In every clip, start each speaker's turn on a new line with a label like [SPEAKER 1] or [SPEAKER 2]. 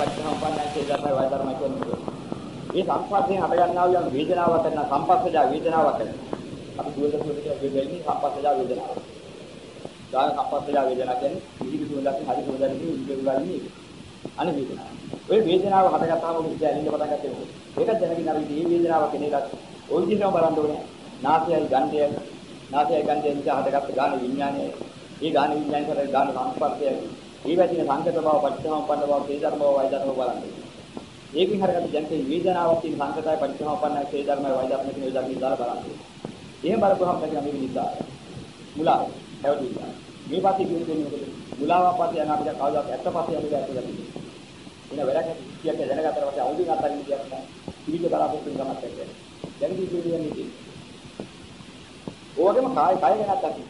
[SPEAKER 1] පටිච්චසමුප්පන්නයි කියලා තමයි වාය ධර්ම කියන්නේ. මේ සංස්පර්ශයෙන් හටගන්නා වූ යම් වේදනාවක් කරන සංපස්සජා වේදනාවක් කරන. අපි දුවද දුවද කියන වේදනේ සංපස්සජා වේදනාව. ගාන සංපස්සජා වේදනාව කියන්නේ නිහිරි දුවලක් හරි දුවලක් නිහිරි අන වේදනාව. ඔය වේදනාව හටගත්තාම මොකද ඇලින්න පටන් ගත්තේ මොකද? ඒක දැනගෙන අපි මේ වේදනාව කෙනෙක්ට ওই විදිහම බලන්න ඕනේ. නාසයයි ගන්ධයයි නාසයයි ගන්ධයයි නිසා හටගත්ත ගාන විඥානයයි. ඒ ගාන විඥානය කරලා ගාන සංස්පර්ශයයි ඒ වැදින සංකත බව පටිච්චසමුප්පන්න බව තේ ධර්ම බව වය ධර්ම බලන්නේ. ඒකෙන් හරගත්ත ජනකේ වේදනාවක් තියෙන සංකතයි පටිච්චසමුප්පන්නයි තේ ධර්මයි වය ධර්ම කියන ඒ ධර්ම ඉඳලා බලන්නේ. එහෙම බලපුවහම තමයි මේ නිදා. මුලා හැවදිලා. මේ පාටි කියන්නේ මොකද? මුලාව පාටි යන අපිට කවදාවත් ඇත්ත පාටි යන්නේ නැහැ කියලා. එන වැඩක් නැති කියක් දැනගත්තට පස්සේ අවුදින් අත්දකින්න කියක් නැහැ. පිළිද බලාපොරොත්තු වෙන ගමත් එක්ක. දැන් දී කියන්නේ ඉතින්. ඕගෙම කාය කාය ගැනත් දකින්න.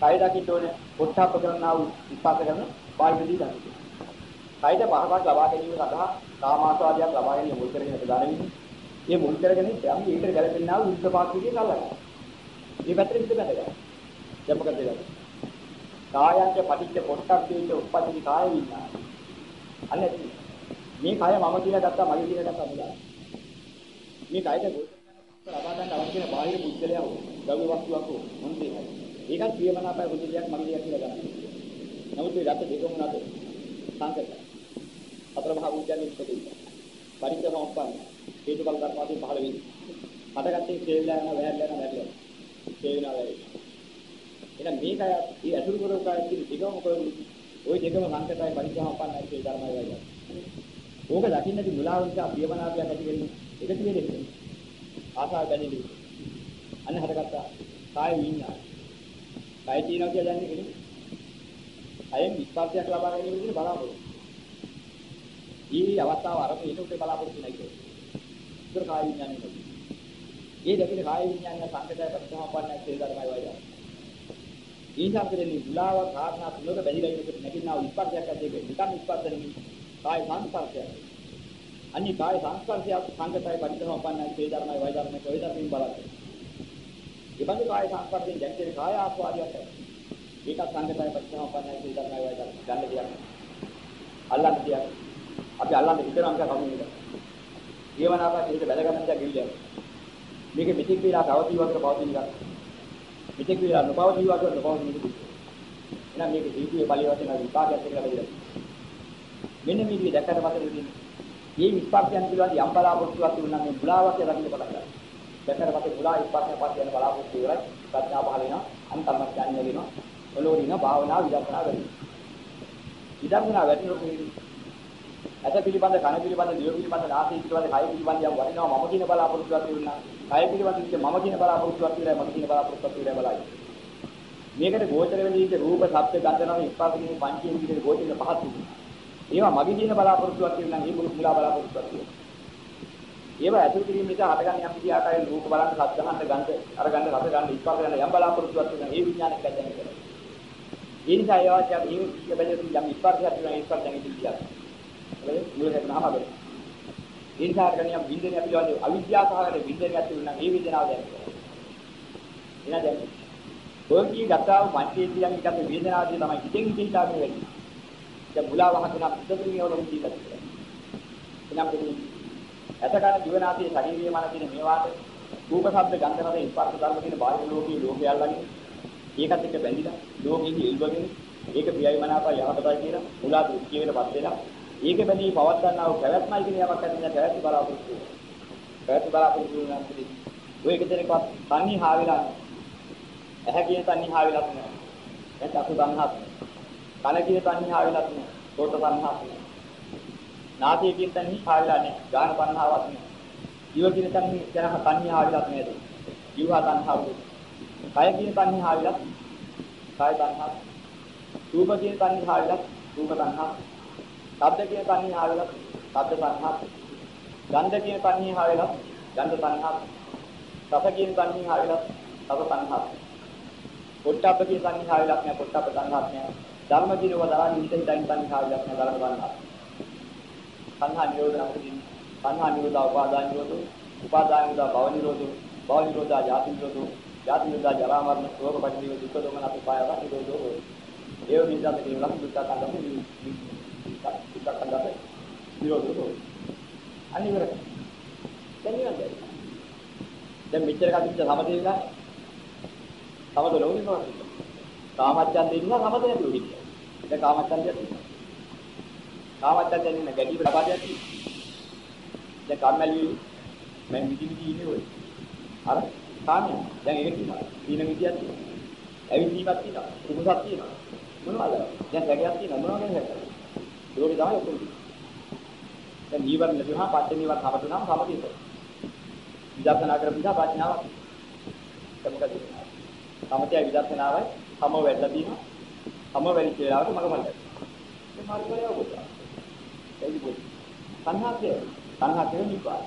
[SPEAKER 1] කාය දකින්න ඕනේ පොට්ටප්ප කරනා වූ විපාක කරන බාහිරදී දකින්න. කායද පහකට ලබා ගැනීම සඳහා කාමාසාදියක් ලබා ගැනීම මුල් කරගෙන ප්‍රදානෙන්නේ. මේ මුල් කරගෙන අපි ඒකට ගැලපෙන්නා වූ උත්පාක්ෂිකේ කල්ලා. මේ පැත්තට විතර බැඳගන්න. දැන් මොකද වෙන්නේ? කායංච පටිච්ච පොට්ටප්පේච උප්පජ්ජි කාය විඥාන. අන්න ඇති. මේ කය මම කියලා ගත්තා මගේ කියලා ගත්තා මුලා. මේ කයට ගොඩ ලබා ගන්න අවශ්‍ය වෙන බාහිර පුද්ගලයා හෝ ද්‍රව්‍ය වස්තුවක් හෝ මොන දෙයක්. ඒකත් ප්‍රියමනාපයි බුදු දෙයක් මගේ දෙයක් කියලා ගන්න. නමුත් මේ රට දෙකම නැත. සංකත. අතර මහ බුද්ධයන්ගේ ඉස්සෙදී. පරිච්ඡ සම්පන්න. හේතුඵල ධර්මාදී පහළ වෙයි. හටගත්තේ හේවිලා යන වැයලා යන වැටලා. හේවිලා වැයි. එහෙනම් මේකයි මේ අසුරු කරෝකාය කියන දෙකම කොහොමද? ওই දෙකම සංකතයි පරිච්ඡ සම්පන්නයි කියන ධර්මයි වයිලා. ඕක දකින්නදී මුලාව නිසා ප්‍රියමනාපයක් ඇති වෙන්නේ. ඒක තියෙන්නේ. ආසාව බැඳෙන්නේ. අන්න හටගත්තා කාය විඤ්ඤාණ. කාය තියෙනවා කියලා දන්නේ කෙනෙක්. අයෙන් විස්පර්ශයක් ලබා ගැනීම කියන බලාපොරොත්තු. ඊ අවස්ථාව අරගෙන ඊට උඩ බලාපොරොත්තු නැහැ ඒක. ඒක කාය විඤ්ඤාණය නෙවෙයි. ඒ දෙකේ කාය විඤ්ඤාණය සංකතය පරිසම්පන්නයි කියලා ධර්මයි වයිලා. ඊසම්කරණි මුලාව කාරණා තුනක බැඳිලා ඉන්නකොට නැගින්නා විස්පර්ශයක් ඇති ඒක නිකන් විස්පර්ශ නෙවෙයි. කාය සංස්පර්ශයක්. අනිත් කාය සංස්පර්ශයක් සංකතය පරිසම්පන්නයි කියලා ධර්මයි වයි ධර්මයි කොයි ධර්මයෙන් බලන්නේ. ඉබඳු කාය සංස්පර්ශයෙන් දැක්කේ කාය ආස්වාදයක්. ඒකත් සංගතයි පරිසම්පන්නයි කියලා තමයි වයි ගන්න දෙයක්. අල්ලන්න දෙයක්. අපි අල්ලන්න හිතනවා කියලා කවුරුද? ජීවනාපත් ඒක බැලගන්න දෙයක් ගිල්ලයක්. මේක මෙතෙක් වෙලා පවතිව වගේ පවතින එකක්. මෙතෙක් වෙලා නොපවතිව වගේ නොපවතින එකක්. එහෙනම් මේක ජීවිතයේ ඵලිය වශයෙන් විපාකයක් කියලා බෙදලා. මෙන්න මේ විදිහ දැක්කට පස්සේ ඉතින් මේ විස්පාකයන් පිළිබඳ යම් බලාපොරොත්තුවක් තිබුණා නම් මේ මුලාවක් රකින්න පටන් ගන්නවා. දැක්කට පස්සේ මුලා විස්පාකයක් පස්සේ යන බලාපොරොත්තු ඉවරයි. ප්‍රඥා පහල වෙනවා. අන්තර්මඥානය වෙනවා. ඔලෝරින භාවනා විදර්ශනා වෙනවා. විදර්ශනා වැඩිනකොට ඇත පිළිබඳ කන පිළිබඳ දිව පිළිබඳ නාසය පිළිබඳ කය පිළිබඳ යම් වටිනවා මම කියන බලාපොරොත්තුවක් තියුණා. කය පිළිබඳ ඉච්ච මම කියන බලාපොරොත්තුවක් තියලා මම කියන බලාපොරොත්තුවක් තියලා බලයි. මේකට ගෝචර වෙන්නේ ඉච්ච රූප, ශබ්ද, ගන්ධ, රස, ස්පර්ශ කියන පංචේන් විදිහට ගෝචර පහක් තිබුණා. ඒවා මගේ කියන බලාපොරොත්තුවක් තියුණා මේ මුලා බලාපොරොත්තුවක් තියුණා. ඒවා ඇතුළු කිරීම නිසා හටගන්න යම් කිසි ආකාරයෙන් රූප බලන්න, ශබ්ද අහන්න, ගන්ධ අරගන්න, රස ගන්න, ස්පර්ශ ගන්න යම් බලාපොරොත්තුවක් තියුණා. ඒ විඥානයක් ගැදෙන්න කරා. ඒ නිසා ඒවා අපි මේ බැලුවොත් යම් ස්පර්ශයක් තියෙනවා ඒ ස්පර්ශයෙන් ඉතිරියක්. හරිද? මුලට නහමද? ඒ නිසා කරන්නේ යම් බින්දනේ අපි ලවන්නේ අවිද්‍යාව සහගත බින්දනයක් තිබුණා මේ වේදනාව දැනෙන්න. එනා දැන් ඔයකී ගතාව පංචේන්ද්‍රියන් එකට වේදනාවදී තමයි හිතෙන් හිතේ ඉතාලේ වෙන්නේ. දැන් මුලාව හදන පිටතින් යවලු දීලා. එනම් දෙන්නේ ඇතකන ජීවනාදී ශරීරයේ මන තියෙන මේවාට රූප ශබ්ද ගන්ධ රස ස්පර්ශ ධර්ම තියෙන බාහිර ලෝකයේ ලෝකයේ අල්ලගෙන ඒකත් එක්ක බැඳිලා ලෝකෙදී ඉල්වගෙන ඒක ප්‍රියයි මනාපයි යහපතයි කියලා මුලා දෘෂ්ටි වලපත් වෙලා ඒක බැඳී පවත් ගන්නා වූ පැවැත්මයි කියන යමක් ඇති නැහැ පැවැත්ම බලාපොරොත්තු වෙනවා. පැවැත්ම බලාපොරොත්තු වෙනවා නම් ඔය එකදෙනකවත් තන්නේ හා වෙලා ඇහැ කියන තන්නේ හා වෙලා නැහැ. දැන් අසු තණ්හාත් කන කියන තන්නේ හා වෙලා නැහැ. සෝත තණ්හාත් නාසය කියන තන්නේ හා වෙලා නැහැ. ගාන තණ්හාවක් නැහැ. ජීව කියන තන්නේ ජනහ තන්නේ හා වෙලා නැහැ ජීව තණ්හාවක් කය කියන තන්නේ හාවිලත් කාය තණ්හා රූප කියන තන්නේ හාවිලත් රූප තණ්හා ශබ්ද කියන තන්නේ හාවිලත් ශබ්ද තණ්හා ගන්ධ කියන තන්නේ හාවිලත් ගන්ධ තණ්හා රස කියන තන්නේ හාවිලත් රස තණ්හා. පොට්ටබ්බ කියන තන්නේ හාවිලත් නෑ පොට්ටබ්බ තණ්හාත් නෑ ධර්ම දිනව දරන්නේ හිත හිතින් තන්නේ හාවිලත් නෑ ධර්ම තණ්හා තණ්හා නිරෝධ නම් කියන්නේ තණ්හා නිරෝධ උපාදාන නිරෝධ උපාදාන නිරෝධ භව නිරෝධ භව නිරෝධ ජාති නිරෝධ ජාති නිරෝධ ජරා මරණ ශෝක පරිදේව දුක්ඛ දෝමන අපපායව නිරෝධෝ ඒ නිසා මේ ලක්ෂ දුක්ඛ සංගම එකක් අඳපේ විරෝධෝ අනිවර දැන් නිවන් දැයි දැන් මෙච්චර කටිච්ච සමතේ විලා සමත ලෝකෙ නෝ කාමච්ඡන්දේ ඉන්න සමත නැතුව හිටියා. දැන් කාමච්ඡන්දයක් තියෙනවා. කාමච්ඡන්දයෙන් ඉන්න ගැටි ප්‍රපාදයක් තියෙනවා. දැන් කම්මැලි මම විදි විදි ඉන්නේ ඔය. අර කාමය දැන් ඒක තියෙනවා. දීන විදියක් තියෙනවා. ඇවිදීමක් තියෙනවා. කුකුසක් තියෙනවා. මොනවද? දැන් රැගයක් තියෙනවා. මොනවද කියන්නේ ඒකේ තමයි ඔක්කොම දැන් නීවරණ නැතුවම පස්සේ නීවරණ සමතුනම සමතිත විදර්ශනා කරපු නිසා ප්‍රඥාවක් මොකද සමතය විදර්ශනාවයි. සම වෙද්දා තියෙනවා සම වෙලිච්ච වෙලාවට මග මල්ලයි මේ මාර්ගය අවබෝධ ඒක පොත් සංහාත්ය සංහාත්ය නිපාත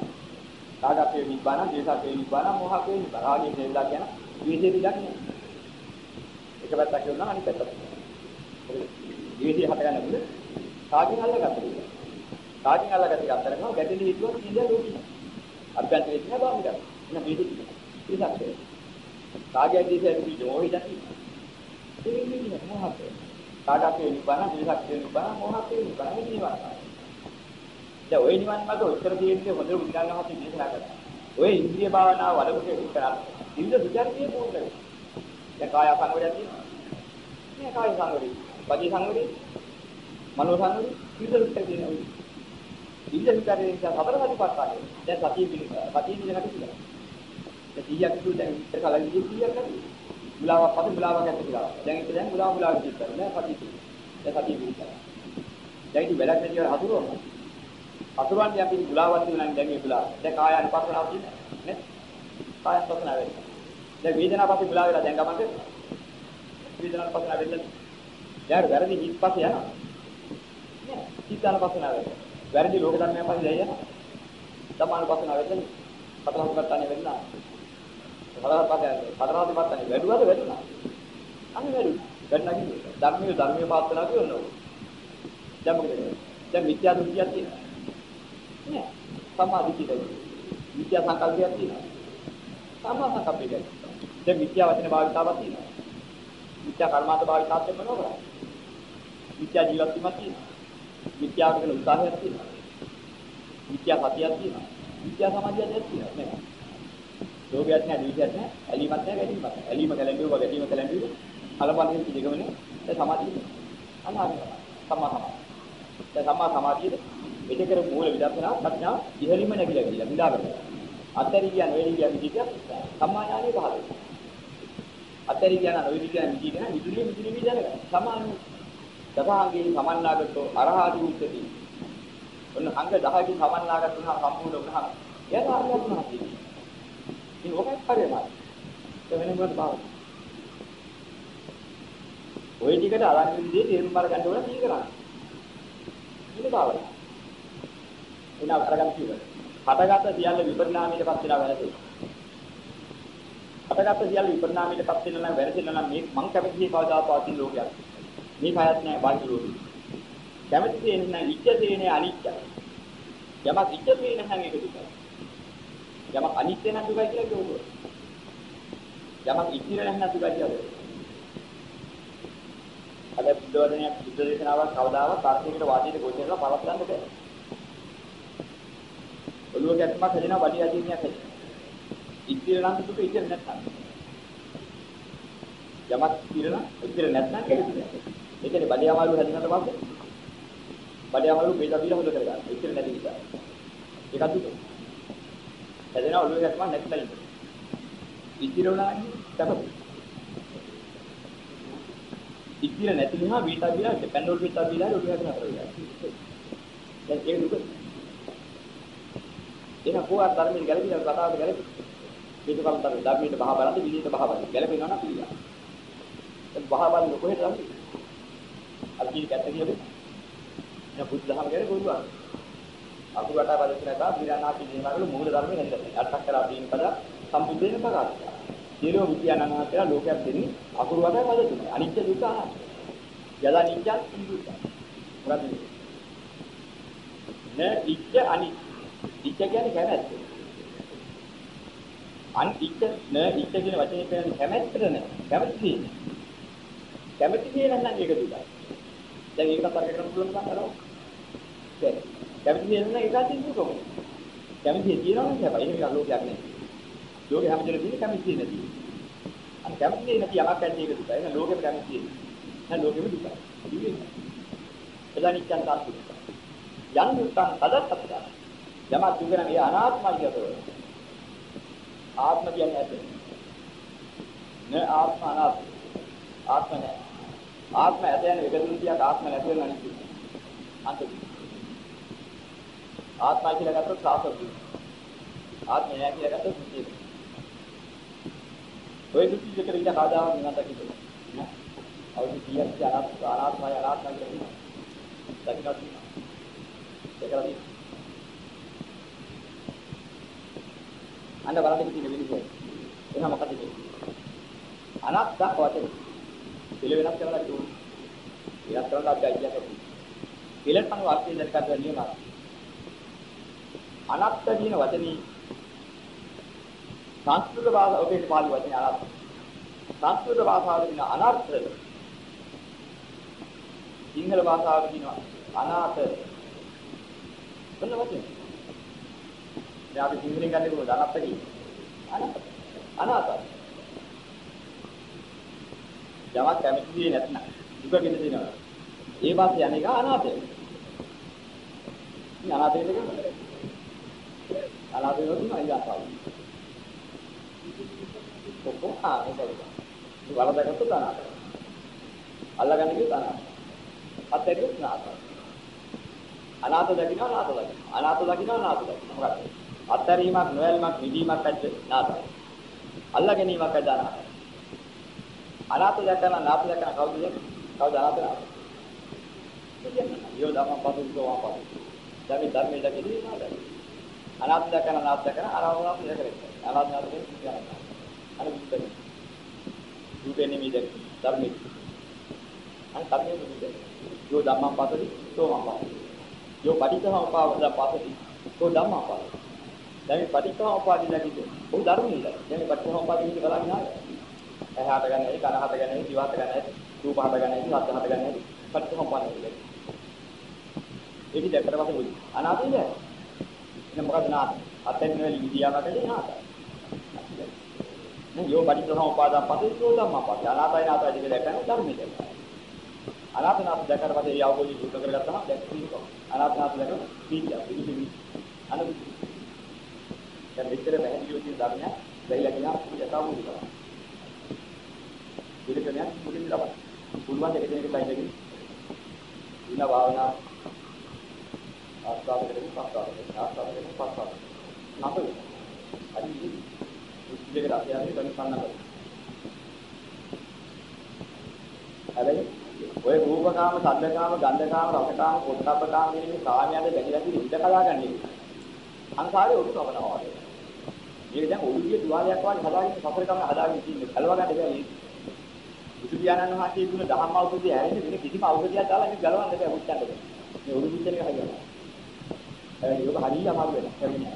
[SPEAKER 1] රාගපේ නිබ්බාන, ද්වේෂපේ නිබ්බාන, මෝහපේ නිබ්බාන. රාගයේ තේරුලා කියන ද්වේෂේ පිටක් නෑ. එක පැත්තක් කියනවා අනිත් පැත්තක්. ද්වේෂය හට ගන්න බුද? කාගෙන් අල්ලගත්තද? කාගෙන් අල්ලගත්තද අතරම ගැටලි හිතුවා කියන්නේ ලෝකෙ. අභ්‍යන්තරේ තියෙන බාහිර කරා. එන ද්වේෂය. ඉතින් කාගේ ද්වේෂයෙන් පිටෝ හිතන්නේ. ඒක නෙමෙයි මෝහපේ. රාගපේ නිබ්බාන, ද්වේෂපේ නිබ්බාන, මෝහපේ නිබ්බාන නිවන. දැන් ওই නිවන් මාර්ග උත්තර තියෙන්නේ හොඳට බුදුරජාණන් වහන්සේ දේශනා කරා. ඔය ඉන්ද්‍රිය භාවනාව වලකට කරා. ඉන්ද්‍ර විචාරකයේ පොරේ. දැන් කාය සංවරය තියෙනවා. මේ කාය සංවරය. වාචික සංවරය. මනෝ සංවරය. ඉන්ද්‍ර විචාර තියෙනවා. ඉන්ද්‍ර විචාරයේ නිසා හතර සතිපට්ඨානය. දැන් සතිය පිළිගන්න. සතිය පිළිගන්න කියලා. දැන් 100ක් කිව්ව දැන් ඉතර කලින් 100ක් නැති. මුලාවක් පස්සේ මුලාවක් ඇත්ත කියලා. දැන් ඉතින් දැන් මුලාව මුලාව කිව්වා. දැන් සතිය. දැන් සතිය පිළිගන්න. දැන් ඉතින් වැඩක් නැතිව හතුරුවම අතුරුන්නේ අපි ගුලාවක් තියෙනවා දැන් මේ ගුලාව. දැන් කාය අනුපස්සනාව තියෙනවා නේ? කාය අනුපස්සනාව වෙන්නේ. දැන් වේදනාව පස්සේ ගුලාව වෙලා දැන් ගමන්ට වේදනාව පස්සනාව වෙන්නේ. යාර වැරදි හිත් පස්සේ යනවා. නේ? හිත අනුපස්සනාව වෙන්නේ. වැරදි ලෝක ධර්මයන් පස්සේ දැය යනවා. සමාන පස්සනාව වෙන්නේ. පතරහත් පත්තන්නේ වෙන්නා. පතරහත් පත්තන්නේ පතරහත් පත්තන්නේ වැඩුවද වැඩුණා. අන්න වැඩු. වැඩනා කිව්වේ. ධර්මයේ ධර්මයේ පාත්තනා කියනවා. දැන් මොකද? දැන් මිත්‍යා දෘෂ්ටියක් තියෙනවා. නෑ. සම්මා දිට්ඨිය. මිත්‍යා සංකල්පයක් තියෙනවා. සම්මා සංකල්පයක්. දැන් මිත්‍යා වචන භාවිතාවක් තියෙනවා. මිත්‍යා කර්මාන්ත භාවිතාවක් වෙනවා. මිත්‍යා ජීවත් වීමක් තියෙනවා. මිත්‍යාවට කරන උත්සාහයක් තියෙනවා. මිත්‍යා සතියක් තියෙනවා. මිත්‍යා සමාධියක් තියෙනවා නේද? ලෝභයක් නැහැ, දීපයක් නැහැ, ඇලීමක් නැහැ, ගැටීමක් නැහැ. ඇලීම කැලඹුව, ගැටීම කැලඹුව. කලබලෙන් පිළිගමනේ ඒ සමාධිය. අනාගතය. සම්මා සමාධිය. දැන් සම්මා සමාධියේ ඒක කර මූල විදර්ශනා ප්‍රඥා ඉහළින්ම නැగిලා ගියා විදාගන්න. අත්තරි කියන වෙලී කියන විදිහට සම්මාඥානෙ පහළ වෙනවා. අත්තරි කියන ඔය කියන විදිහට මිදුලි මිදුලි විදිහට සමානු දසහංගේ සමන්නාගතෝ අරහාදී උච්චති. ඔන්න අංග 10කින් සමන්නාගත වුණා සම්පූර්ණ වුණා. ඒක හරියට වුණා කියන්නේ. ඉතින් ඔකයි හරියම. ඒ වෙන මොකද බාව. ඔය ටිකට අරන් විදිහේ තේරුම් අරගන්න ඕන කී කරන්නේ. ඉන්න බාවයි. එන අරගන්න කිව්වා. හටගත සියල්ල විපරිණාමයටපත් වෙලා වැරදි. හටගත සියල්ල විපරිණාමයටපත් වෙනවා නම් වැරදිලා නම් මේ මං කැමතියි කවදාවත් පවතින ලෝකයක්. මේ කයත් නෑ බාහිර ලෝකෙ. කැමති දෙන්නේ නැහැ ඉච්ඡ දෙන්නේ අනිත්‍යයි. යමක් ඉච්ඡ දෙන්නේ නැහැ ඒක දුකයි. යමක් අනිත්‍ය නම් දුකයි කියලා කියනවා. යමක් ඉතිර නැහැ දුකයි කියලා. අද බුද්ධ වදනයක් බුද්ධ දේශනාවක් කවදාවත් තාර්කිකයට වාදයට ගොඩනගලා පවත්වන්න බෑ. ඔළුව ගැටමක් හැදෙනවා බඩේ අදින්නයක් හැදෙනවා. ඉතිර නම් දුක ඉතිර නැත්නම්. යමක් ඉතිරන ඉතිර නැත්නම් ඒක දුක. ඒ කියන්නේ බඩේ අමාරු හැදෙනකොට පස්සේ බඩේ අමාරු බේද බීලා හොද කරගන්න. ඉතිර නැති නිසා. ඒක දුක. හැදෙනවා ඔළුව ගැටමක් නැත්නම්. ඉතිර උනා තමයි ඉතිර නැති නිසා බීටා බීලා පැන්ඩෝල් බීටා බීලා ඔළුව හැදෙනවා කරලා. දැන් ඒක දුක. එහෙනම් කොහොමද ධර්මයේ ගැළපෙන කතාවට ගැළපෙන්නේ? මේක කලින් තමයි ධර්මයේ බහ බලන්න විදිහට බහ බලන්න. ගැළපෙනවා නම් පිළිගන්න. ඒ බහ බලන්න කොහෙද යන්නේ? අර කී කැත්ත කියන්නේ? දැන් බුද්ධ ධර්ම ගැන ගොනුවා. අකුරට බලන්න නැතා විරාණාති දේනාවල මූල ධර්මයේ නැද්ද? අටක් කරා දීන පද සම්බුද්ධේන පදාර්ථය. සියලු විද්‍යානනාතර ලෝකයක් දෙන්නේ අකුරු වටේ පද තුනයි. අනිත්‍ය දුක්ඛ අනාත්ම. යදා නිත්‍ය දුක්ඛ. මොකද? නේ නිත්‍ය අනිත්‍ය ඉච්ඡ කියන්නේ කැමැත්ත. අන් ඉච්ඡ න ඉච්ඡ කියන වචනේ කියන්නේ කැමැත්තට නේ. කැමැති කියන්නේ. කැමැති කියන නම් ඒක දුකයි. දැන් ඒකට තර්ක කරන්න පුළුවන් කතාවක්. කැමති දේ නම් ඒකත් ඉන්න කොහොමද? කැමති දේ තියෙනවා නම් හැබැයි ඒක ලෝකයක් නෙවෙයි. ලෝකේ හැම දෙයක්ම තියෙන කැමති දේ නැති. අර කැමති දේ නැති යමක් ඇති ඒක දුකයි. එහෙනම් ලෝකෙම කැමති දේ. එහෙනම් ලෝකෙම දුකයි. දුකයි. එදා නිච්චන් තාස්තු. යන් දුක්ඛං තදත් අපදා. යමක් දුක නම් ඒ අනාත්මයි කියතෝ. ආත්ම කියන්නේ ඇත. න ආත්ම අනාත්ම. ආත්ම නැහැ. ආත්ම ඇත යන එක දුන්තියක් ආත්ම නැති වෙන අනිත්. අන්තිම. ආත්මය කියලා ගත්තොත් සාසොත්. ආත්මය නැහැ කියලා ගත්තොත් මුචේ. ඔය දුක්ඛ දෙකට ඉඳ කාදාව නිවන් දකින්න. නෑ. අවුරුදු 100ක් අනාත්ම අනාත්මය අනාත්මය කියලා කියනවා. දකින්න. ඒකලා තියෙනවා. අන්න බලන්න තියෙන විදිහ. එහෙනම් මොකද කියන්නේ? අනාත්ම වචනේ. පිළ වෙනස් කරලා දුන්නේ. වෙනස් කරලා අපි අයියා කරන්නේ. පිළට අනුව අර්ථය දැනගන්න නියම. අනාත්ම කියන වචනේ සංස්කෘත භාෂාව ඔබේ පාලි වචනේ අනාත්ම. සංස්කෘත භාෂාවේ තියෙන අනර්ථ සිංහල භාෂාවේ තියෙන අනාථ මොන වචනේ? දැන් අපි සිංහලෙන් ගන්නේ කොහොමද අනාථ කියන්නේ? අනාථ. අනාථ. යමක් කැමති දෙයක් නැත්නම් දුක ගෙන දෙනවා. ඒ වාසිය අනේක අනාථය. මේ අනාථය කියන්නේ අනාථය නෙවෙයි අයියාසාව. කොහොම ආ ඒකද? වරදකට අනාථය. අල්ලගන්න කිව්ව අනාථය. අත්හැරියොත් අනාථය. අනාථ දකින්න අනාථ දකින්න. අනාථ දකින්න අනාථ දකින්න. මොකක්ද? අත්හැරීමක් නොයල්මක් නිදීමක් ඇද්ද? නාථය. අල්ලා ගැනීමක් ඇද්ද අනාථය. අනාථ දැකන නාථ දැකන කවුද කවුද අනාථ නාථ යෝ ධම්ම පදුකෝ වාපද දැන් ධර්මයේ දැකෙන්නේ නාථ අනාථ දැකන නාථ දැකන අරවනාථ දැකරේ අනාථ නාථ කියන්නේ අර විස්තර දුකේ නෙමෙයි දැක ධර්මයේ. අර ධර්මයේ නෙමෙයි යෝ ධම්ම පදති තෝ වාපද යෝ පටිච්ච සමුප්පාද පදති තෝ ධම්ම පදති දැන් පටිච්ච සමුප්පාද දැකිද ඔය ධර්මයේ දැන් පටිච්ච සමුප්පාද කියන බලන්නේ නැහැ ඇහැට ගන්න ඇයි කනහට ගන්න ඇයි දිවට ගන්න ඇයි රූපහට ගන්න ඇයි රසහට ගන්න ඇයි පටිච්චසමුප්පාදය කියන්නේ ඒක දැක්කට පස්සේ මොකද? අනාත්මද එහෙනම් මොකද නාත අතෙන් නෙවෙයි විදියාවකට නාත නේ යෝ පටිච්චසමුප්පාදම් පස්සේ යෝ ධම්මපස්ස අනාතයි නාතයි දෙක දැක්කම ධර්මයේ අනාත්ම නාත දැක්කට පස්සේ ඒ අවබෝධය දුක කරගත්තම දැක්කීම. අනාත්ම නාත දැක්කම පීඩිය පිළිසිවි අනු දැන් විතර පැහැදිලිව කියන ධර්මය දෙයිලා කියන යථාභූත කරනවා පිළිකරණයක් මුලින් ලබන්න. පුළුවන් දෙක දෙනෙක් බයිදගෙන ඉන්න භාවනා ආස්වාද කරගෙන පස්වාද කරගෙන ආස්වාද කරගෙන පස්වාද නතර අදි ඉස්තිලක රාශියනේ ගන්න කන්න බෑ. හැබැයි ඔය රූපකාම, සද්දකාම, ගන්ධකාම, රසකාම, පොට්ටබ්බකාම කියන මේ කාමයන්ද බැඳලා තියෙන ඉඳ කලා ගන්න එක. අංකාරයේ ඔලු නවනවා වගේ. මේක දැන් ඔළුවේ තුවාලයක් වගේ හදාගෙන සතර කම හදාගෙන ඉන්නේ. කලවා ගන්න බැහැ බුදු පියාණන් වහන්සේ දුන්න දහම් අවබෝධය ඇරෙන්නේ වෙන කිසිම අවබෝධයක් දාලා මේක ගලවන්න බෑ මුත්තන්ට. මේ උරු පිටන එක හරියනවා. ඒ යෝග හරිය අමාරු වෙනවා. කරන්නේ.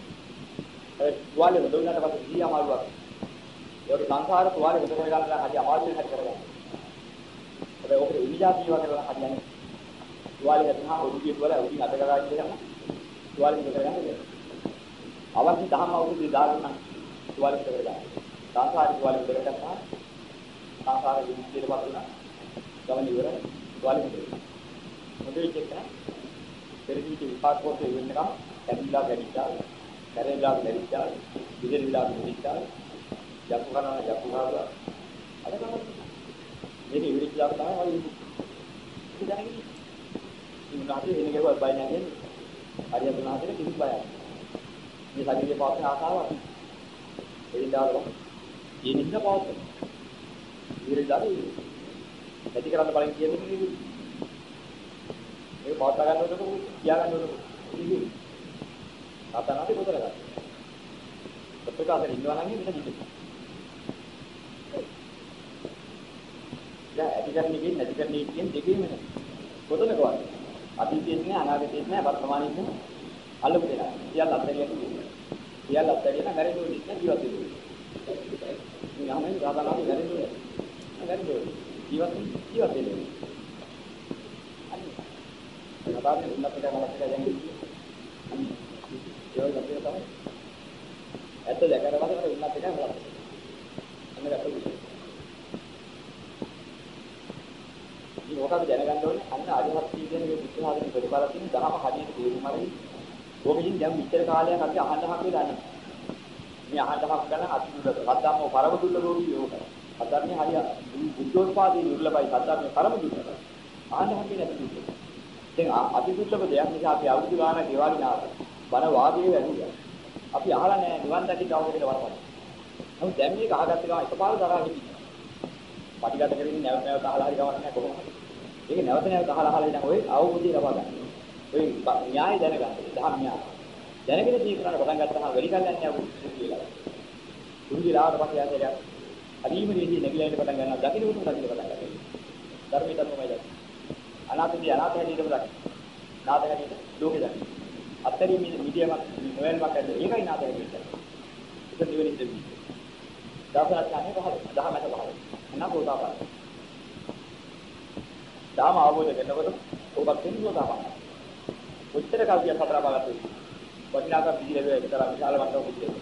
[SPEAKER 1] ඒ තුවාලේ වදුනට පස්සේ හරිය අමාරුවක්. ඒක සංසාර තුවාලේ වද කරගන්න හරිය අමාරු වෙන හැටි කරගන්න. හැබැයි ඔකට ඉනිජාතිය වගේ හරියන්නේ. තුවාලේ හදනවා උරුගේ තුවාලේ උඩින් අත ගලා ඉඳලා තුවාලේ ඉඳ කරගන්න බෑ. අවශ්‍ය දහම් අවබෝධය දාගන්න තුවාලේ ඉඳ කරගන්න. සංසාරේ තුවාලේ ඉඳ කරගන්නවා සංසාර විමුක්තියට පත් වුණා. ගමන ඉවර වලින් දෙන්න. මොදේ චෙක්ක පෙරදිච්ච විපාක කොට වෙන්නකම් කැඩිලා ගැටිච්චා. කැරෙලා ගැටිච්චා. විදෙලිලා විදිච්චා. යකු කරනවා යකු කරනවා. අද තමයි මේක ඉවිලිච්චා තමයි වලින්. ඒක දැනගන්න. ඉන්නාදී එන ගේවල් බය නැහැ. හරියට උනාට කිසි බයක් නැහැ. මේ ශරීරයේ පවතින ආසාවක්. එදින දාලා ඒ නිසා පවතින. විරදාරි ඇති කරන්න බලන් කියන්නේ නෙවෙයි. මේක පවත්වා ගන්න ඕනකොට කියා ගන්න ඕනකොට ඉතින් ආතනාවේ පොතල ගන්න. ඔතක අතර ඉන්නවා නම් මෙන්න දිට. දැන් ඇති කරන්නේ කියන්නේ නැති කරන්නේ කියන්නේ දෙකේම නේ. පොතල කවන්නේ. අතීතයේ නෑ අනාගතයේ නෑ වර්තමානයේ නෑ. අල්ලපු දෙනා. සියල්ල අත්හැරියක් තියෙනවා. සියල්ල අත්හැරියම වැරදුනේ නැහැ ජීවත් වෙන්නේ. මේ යමෙන් සාධාරණ වැරදුනේ. වැරදුනේ. ජීවත් ජීවත් වෙන්නේ. අනිත් සාධාරණ උන්නතට මනසට යන්නේ. ඒක අපේ තමයි. ඇත්ත දැකරවද උන්නතට යනවා. අන්න අපේ ඉතින් මොකද දැනගන්න ඕනේ අන්න අරිහත් කියන මේ බුද්ධ ආගම ප්‍රතිපලකින් දහම හරියට තේරුම් අරගෙන ඕකකින් දැන් විතර කාලයක් අපි අහන්න හම්බෙලා නැහැ. මේ අහන්න හම්බ කරන අතිදුරට සද්දාම පරමදුල්ල රෝගී යෝග. සද්දාන්නේ හරිය බුද්ධෝත්පාදයේ දුර්ලභයි සද්දාන්නේ පරමදුල්ලයි. අහන්න හම්බෙන්නේ නැති දැන් අතිදුර්ලභ දෙයක් නිසා අපි අවුරුදු ගානක් ගෙවාගෙන ආවා. බන වාදයේ වැඩිලා. අපි අහලා නැහැ නිවන් දකින්න අවුරුදු කියලා වරපන්. නමුත් දැන් මේක අහගත්ත ගමන් එකපාර තරහා හිටිනවා. පටිගත කරගෙන නැවත නැවත අහලා හරි ගමන් නැහැ කොහොමද? ඒක නැවත නැවත අහලා අහලා ඉඳන් ඔය අවබෝධය ලබා ගන්න. ඔය න්‍යාය දැනගන්න. දහම් න්‍යාය. දැනගෙන ජීවිතේ පටන් ගත්තාම වැඩි කල් යන්නේ අවුරුදු කියලා. කුරුදිලාවට පස්සේ ආයෙත් හරිම දෙවියන් නැගිලා ඉන්න පටන් ගන්නවා. දකින්න උතුම් දකින්න පටන් ගන්නවා. ධර්මයේ තමයි දකින්න. අනාථදී අනාථ හැටියටම දකින්න. නාථ හැටියට ලෝකෙ දකින්න. අත්තරින් මිදියමක් නොවැල්මක් ඇද්ද ඒකයි නාථ හැටියට. ඒක දෙවෙනි දෙවියන්. දාසනාඥානේ පහළ දහමට පහළ. නපෝතාපන්න. ධාම අවබෝධ කරනකොට ඔබක් තේරුම් ගන්නවා. උත්තර කල්පිය සතර බලත් වටිනාකම් පිළිලෙව එක්තරා විශාල මට්ටමක පිළිලෙව.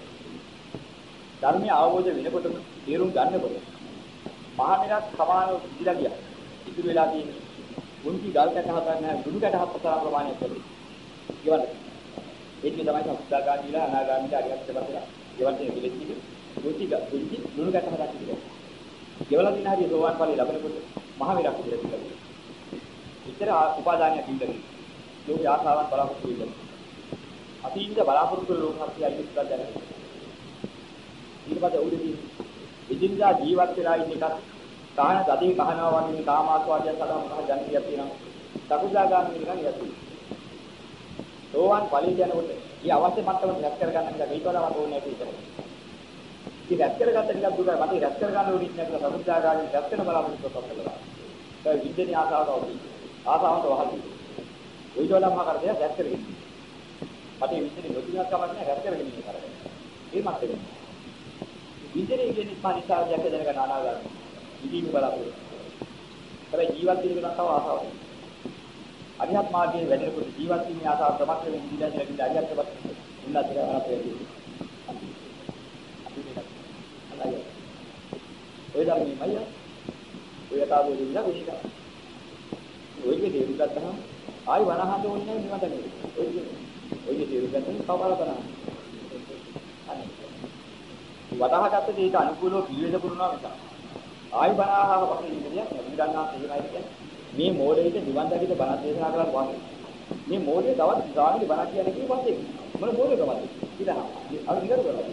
[SPEAKER 1] ධර්මය අවබෝධ වෙනකොට තේරුම් ගන්නකොට මහා මෙරක් සමානව පිළිලා ගියා. ඉතුරු වෙලා තියෙන මුන්ති ගල් කැට හතක් නැහැ දුඩු කැට හතක් තරම් ප්‍රමාණයක් තිබෙනවා. ඊවල ඒක තමයි සුද්ධාගාමීලා අනාගාමීලා අරියත් දෙපසලා ඊවල තියෙන පිළිච්චි මුන්ති දුඩු දුඩු කැට හතක් තිබෙනවා. ඊවල දින හරිය සෝවාන් ඵලෙ ලැබෙනකොට මහා මෙරක් පිළිලා ගියා. ඉතර උපාදානිය පිළිලා ගියා. ලෝක ආසාවන් බලාපොරොත්තු වෙනවා. අපි ඉන්න බලාපොරොත්තු වෙන ලෝකහත්ය අයිතිස්කම් දැනගන්න. ඊට පස්සේ උදේදී එදිනදා ජීවත් වෙලා ඉන්න එකත් කාහන දදී කහනවා වගේ කාමාස්වාදයන් සඳහා මොනවද ජනප්‍රියක් තියෙනවා. සකුදාගාමී නිකන් යති. සෝවාන් ඵලී යනකොට මේ අවශ්‍ය මට්ටම රැස් කර ගන්න එක ඊට වඩා ඕනේ නැති ඉතින්. ඉතින් රැස් කරගත්ත ටිකක් දුර මට රැස් කර ගන්න ඕනේ නැහැ කියලා සකුදාගාමී රැස් කරන බලාපොරොත්තු කරනවා. ඒ විද්‍යාවේ ආසාවට අවදි. ආසාවට වහල්. ඊට වඩා මහා කරදයක් රැස් කරගෙන. මට මේ විදිහේ නොතියක් කමක් නැහැ රැස් කරගෙන ඉන්න කරගෙන. ඒ මට්ටමේ. විදිහේ කියන්නේ පරිසාරයක් දැනගන්න අනාගතය. ඉදීම බලාපොරොත්තු. හැබැයි ජීවත් වෙන කෙනා තව ආසාවක්. අරිහත් මාර්ගයේ වැඩෙනකොට ජීවත් වීමේ ආසාව ප්‍රමත් වෙන ඉඳලා ඉඳලා අරිහත් ප්‍රමත් උන්නත් කරලා තියෙනවා. ඔය ධර්මයමයි ඔය තාවෝ දෙන්න වෙනික. ඔයගේ තේරුම් ගත්තහම ආයි වනහඳ ඕනේ නිවන දන්නේ. ඔයගේ ඔයගේ තේරුම් ගත්තම කවදාද කරන්නේ? අනේ. වදාහගත්ත දෙයට අනුකූලව පිළිවෙල පුරනවා මිසක් ආයි බණාහව වගේ ඉඳියක් නිරන්නා තේරෙයි කියන්නේ. මේ මෝඩෙට නිවන් දකිට බණ දේශනා කරලා වාගේ. මේ මෝඩේ තවත් ගාමිණි බණ කියන්නේ කී පස්සේ මොන මෝඩේ කවද කියලා අර නිකර කරලා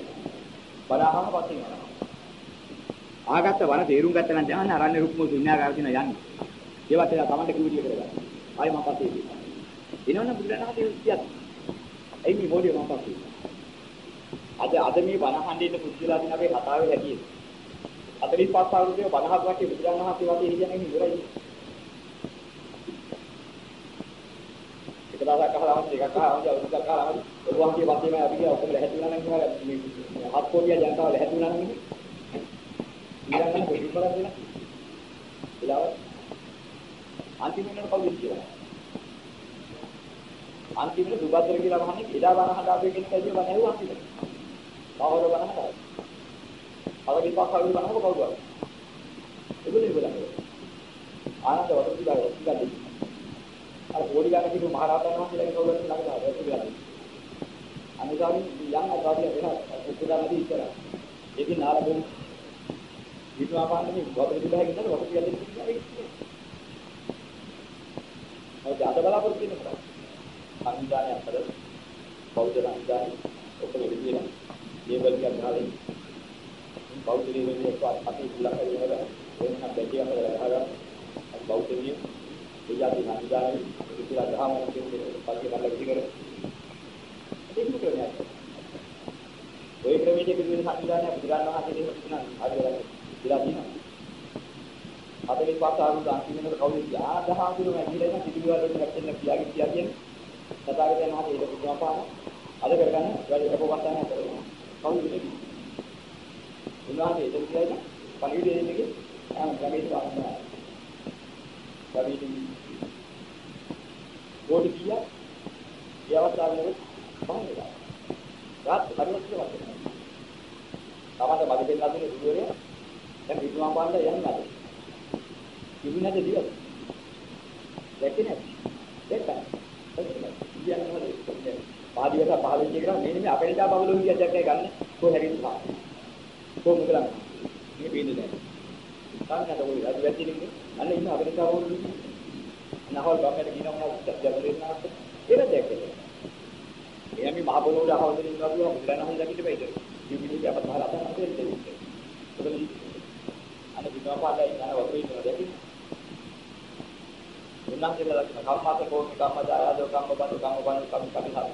[SPEAKER 1] බණාහව පස්සේ යනවා. ආගත්ත වන තේරුම් ගත්ත නම් දැන් අරන්නේ රුක්ම ශුන්‍යාකාර කියන යන්නේ. ඒවත් එලා තමන්ට කිව්ව විදිය කරගන්න. ආයි මම පස්සේ එනවා එනවනම් බුදුරණාහි කියත් එයි මේ මෝඩේ මම පස්සේ අද අද මේ බණ හන්දින්න පුදුලා දින අපේ කතාවේ හැටියෙ 45 අවුරුද්දේ 50ක් වගේ බුදුරජාණන් වහන්සේ වගේ හිටියනම් ඉවරයි. එක දවසක් අහලා වන්ද එකක් අහලා වන්ද අවුරුද්දක් අහලා වන්ද ඔළුවන්ගේ වන්දේම අපි කියලා ඔක්කොම ලැහැතුණා නම් කියලා මේ හත් කෝටිය ජනතාව ලැහැතුණා නම් ඊළඟට පොඩි බලක් දෙන්න. ඊළඟ අන්තිමට කවුද කියලා. අන්තිමට දුබද්දර කියලා වහන්නේ එදා බණ හදාපේ කෙනෙක් ඇවිල්ලා බණ ඇහුවා අන්තිමට. කවුරු බණ හදාලා අර විපාක කවුරු බලනකොට කවුරු බලනවා. ඒගොල්ලෝ බලනවා. ආනන්ද වතුර දිගා වතුර දිගා දෙයි. අර පොඩි ගන්න කිව්ව මහරහතන් වහන්සේලාගේ කවුරුත් ළඟට ආවා වතුර දිගා. අනුගාමී යම් අගාරිය වෙනවා. උපදා නැති ඉතර. ඒකේ නාලබුන් විපාකාන්නේ වතුර දිගා හින්දා වතුර දිගා දෙයි. ඔය අද බලාපොරොත්තු වෙන කරා. සංවිධානය අතර බෞද්ධ සංවිධානය ඔක්කොම විදියට ලේබල් එකක් දාලා බෞද්ධ නිවනේ අපි ඉල්ලක වෙනවා වෙනම දෙකිය අපේ ගහගන්න බෞද්ධ නියම ඒ යටි සංවිධානයේ ඉතිලා දහම කියන්නේ පල්ලි කරලා ඉති කර ඒක ක්‍රමයක් ඔය ක්‍රමයේ පිළිවෙල සංවිධානය බුදුරණන් වහන්සේ දෙන්න හරියට ඉතිලා දිනවා අපේ පාස ආවුද අන්තිමට කවුද ආදහාඳුන වැඩිලා ඉන්න පිළිවෙල වලට හැප්පෙන්න කියාගෙන කියා කියන්නේ සදාගතයන් වහන්සේ ඒක පුදුමාපාන අද කරගන්න වැඩි අපවස්ථානයක් කරනවා කවුද කියන්නේ උන්වහන්සේ එතන කියයිද පණිවිඩය දෙන්නේ ආ ගමේට පානවා. ගමේට කෝටි කීයක්? ඒ අවස්ථාවේ පහනවා. රාත් හරියට වගේ. තමන්ට මග දෙන්න හදන දුරේ දැන් විදුමා පාන්න යන්නේ නැද? කිවි නැද දියද? දැක්කේ නැද්ද? දැක්කා. පහදිවස පහල වෙච්ච එක මේ නෙමෙයි අපේ නිසා බබලෝ කිය දෙයක් ගන්න කොහේ හැරෙන්න පහ. කොහොමද කරන්නේ? මේ බේන්නේ නැහැ. කාන්නද ඔය අද වැදින්නේ අන්න ඉන්න අපේ නිසා බබලෝ නහවල් බම්මට කියනවා මොනවද ජබලෙන් නාස්ත කියලා දෙයක් ඒක. එයා මේ මහ පොළොවේ අහවදින් ඉන්නවා කියලා මුදලන හොඳ දකින්න බෑද? මේ විදිහට අපත් මහල අතන දෙන්නේ. ඒක අනේ විනවා පාඩයි යන වතුරේ ඉන්නවා දැකින්. උන්වහන්සේලා දකින්න කම්මාත කෝණ කම්මද ආයදෝ කම්ම බඳු කම්ම බඳු කම් කපිහා.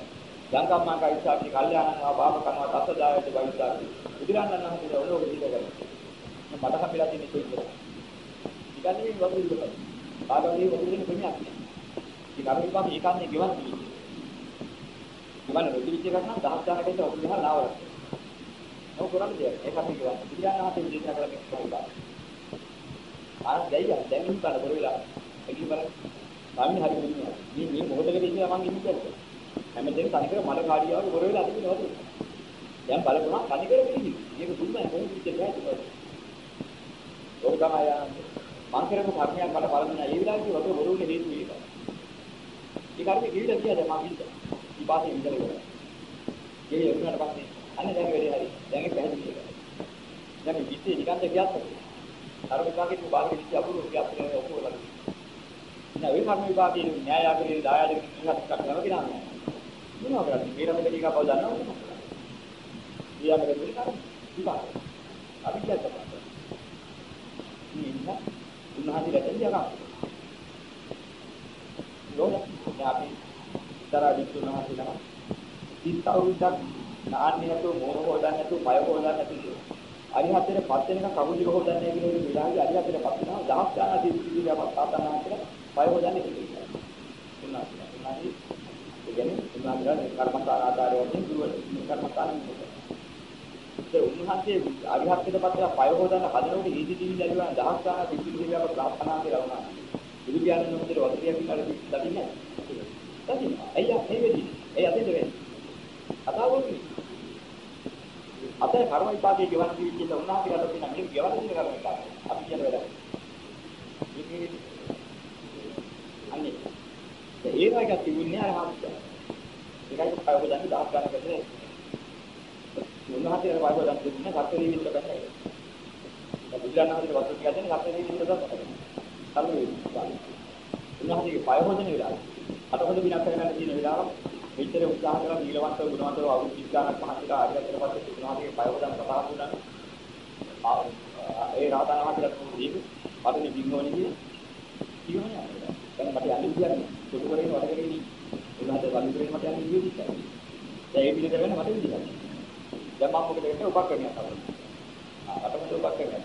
[SPEAKER 1] යම් කම්මා කයිසාටි කල්යාණනවා බාබ කනවා තස්සදායට වයිසාටි. බුදුරණන් වහන්සේ ඔලෝක දීලා මට හම්බෙලා තියෙන එක ඉතින්. ඉතින් මේ වතුර ඉන්නවා. කාටවත් මේ වතුරේ ප්‍රමියක් නෑ. ඉතින් අර විපාක ඒකන්නේ ගෙවන් තියෙන්නේ. ගෙවන් නොදිවිච්ච එකක් නම් දහස් ගානකට වතුර ගහලා නාවල. නෝ කරන්නේ දෙයක්. ඒකත් ගෙවන්. බුදුරණන් වහන්සේ දේශනා කළ මේක තමයි. ආ දෙයිය දැන් ඉන්න බල බර වෙලා. ඒකි බල. ස්වාමීන් හරි මුලින්ම. මේ මේ මොහොතකදී ඉඳලා මම ඉන්නේ හැමදේම තනිකර මල කාඩියාව බර වෙලා අදින්න වතුර. දැන් බලපුවා තනිකර පිළිදි. මේක දුන්නයි කොහොමද ඉච්චේ බෑ. ඕක තමයි යන්නේ. මං කරපු කර්මයක් මට බලන්න ඒ විලාසෙ වතුර බොරුනේ හේතු ඒක. ඒ කර්මෙ කිවිද කියද මම හිත. ඊපස්සේ ඉඳලා ඉවරයි. ඒ යොමුනට පස්සේ අන්න දැන් වෙලේ හරි. දැන් ඒක පැහැදිලි ඒක. දැන් මේ පිටේ නිකන්ද කියත්. අර විභාගෙට බාහිර විශ්ය අපුරු විශ්ය ඔක්කොම නෑ ඒ කර්ම විභාගයේ න්‍යාය ආගමේ දායාද කිසිවක් කරනවා කියලා නෑ. මොනවා කරන්නේ? මේ රමෙක ටිකක් බව දන්නවද? ඊයමක දුරි කර්ම විභාග. අපි කියනවා. මේ ඉන්න උන්වහන්සේ රැඳෙන්නේ යනවා. නෝන අපි තරා විසුණුහන්සේ නම. ඉස්සවුරුද්දක් නාන්නේ නැතුව මොන හොදන්නේ නැතුව පය හොදන්නේ නැතුව අරිහතේ පත් වෙනක කවුරුද හොදන්නේ කියන එක විලාහි අරිහතේ පත් වෙනවා දහස් ගානක් දීපිලියක් පාතනවා කියලා පය හොදන්නේ කියලා. උන්වහන්සේ උන්වහන්සේ ඒ කියන්නේ උන්වහන්සේ කර්මස්ථාන ආධාරය වශයෙන් දුවල කර්මස්ථාන ඒ උන්වහන්සේ අරිහත්ත්වයට පත්ලා පය හොදන්න හදනකොට ඊදි දිවි දැරිවා දහස් ගානක් දීපිලියක් ප්‍රාර්ථනා කියලා වුණා. බුදු පියාණන් වහන්සේට වදිරියක් කියලා දකින්නේ නැහැ. දකින්න. අයියා මේ වෙදී. ඒ අතේ දෙන්නේ. අතාවුනේ අපේ කර්ම විපාකයේ ගෙවන ජීවිතේ උන්වහන්සේ ගන්න තියෙන මේ ගෙවන දින කර්ම විපාක. අපි කියන වැඩ. මේකේ අන්නේ ඒ වගේ තිබුණේ අර හම්බ. ඒකයි පයව දන්නේ දහස් ගණන් කරේ. උන්වහන්සේ අර පයව දන්නේ දුන්නේ සත්‍ය නිවිත බෑ. බුදුරණාහිට වස්තු ටික දෙන්නේ සත්‍ය නිවිත තමයි. කර්ම විපාක. උන්වහන්සේගේ පයව හොදන වෙලාව. අතකොද විනාශ කරන්න තියෙන වෙලාව මෙච්චර උත්සාහ කරලා නීලවන්ත ගුණවන්තව අවුරුදු 30 ගණන් මහන්සිලා ආර්යයන්ට පස්සේ තුනාගේ පයවදන් කතා වුණා. ඒ රාතන මහත්තයා දීපු අතනේ බින්ගෝනේ කිය. කියවනේ. දැන් මට යන්න කියන්නේ සුදු කරේ වඩගෙන ඉන්නේ. උනාට වලින් මට යන්න ඉන්නේ ඉතින්. දැන් ඒ පිළිදෙ කරගෙන මට විදිහට. දැන් මම මොකද කරන්නේ උපක්‍රමයක් තමයි. ආ අතකට උපක්‍රමයක්.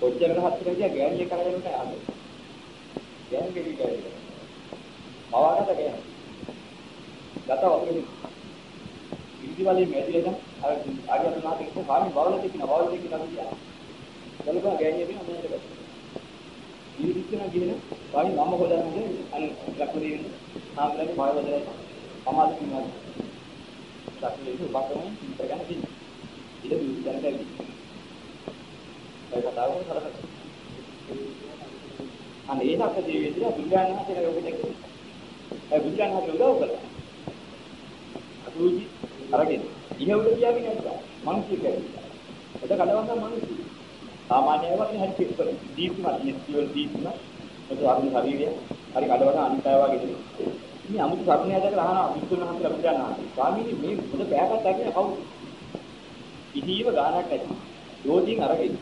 [SPEAKER 1] කොච්චර රහත් කියලා ගෑණිය කරගෙන නැහැ ආද. ගෑණි කෙරි කරගෙන. පවාගත ගෑණි. ගත වගේ ඉරිදිවලේ මැදිලා අර ආර්යයන් මහත්තයා කිව්වා ස්වාමීන් වහන්සේ කියන වහන්සේ කියන කවිය. බලපන් ගෑණිය කියන මේකට ගත්තා. ඉරිදිස්සන කියන ස්වාමීන් මම හොදන්නේ අන ලකුණේ වෙන සාමලගේ භාවවදයි සමාධි කියනවා. ලකුණේ උපකරණ ඉතර ගන්න තියෙනවා. ඉත දුක් දැනගන්න. ඒ කතාව කරලා අනේ ඒකත් ජීවිතය බුදුන් වහන්සේලා යෝග දෙකේ. ඒ බුදුන් වහන්සේ උදව් කළා. සූචි අරගෙන ඉහවල තියාගෙන යනවා මිනිස්සු කියන්නේ එද කඩවන්න මිනිස්සු සාමාන්‍ය ඒවා හරි පිටපල දීප්තිමත් නිස්තිවල දීප්තිම. ඒක අරුණ ශරීරය හරි කඩවන අනිත් අය වගේ මේ අමුතු සත්‍යය දැකලා අහනවා විසුණු හන්දලා බුදුරණා ස්වාමීනි මේ මොකද පෑකක් දැකලා කවුද? ඉහිව ගානක් ඇති. යෝධින් අරගෙන.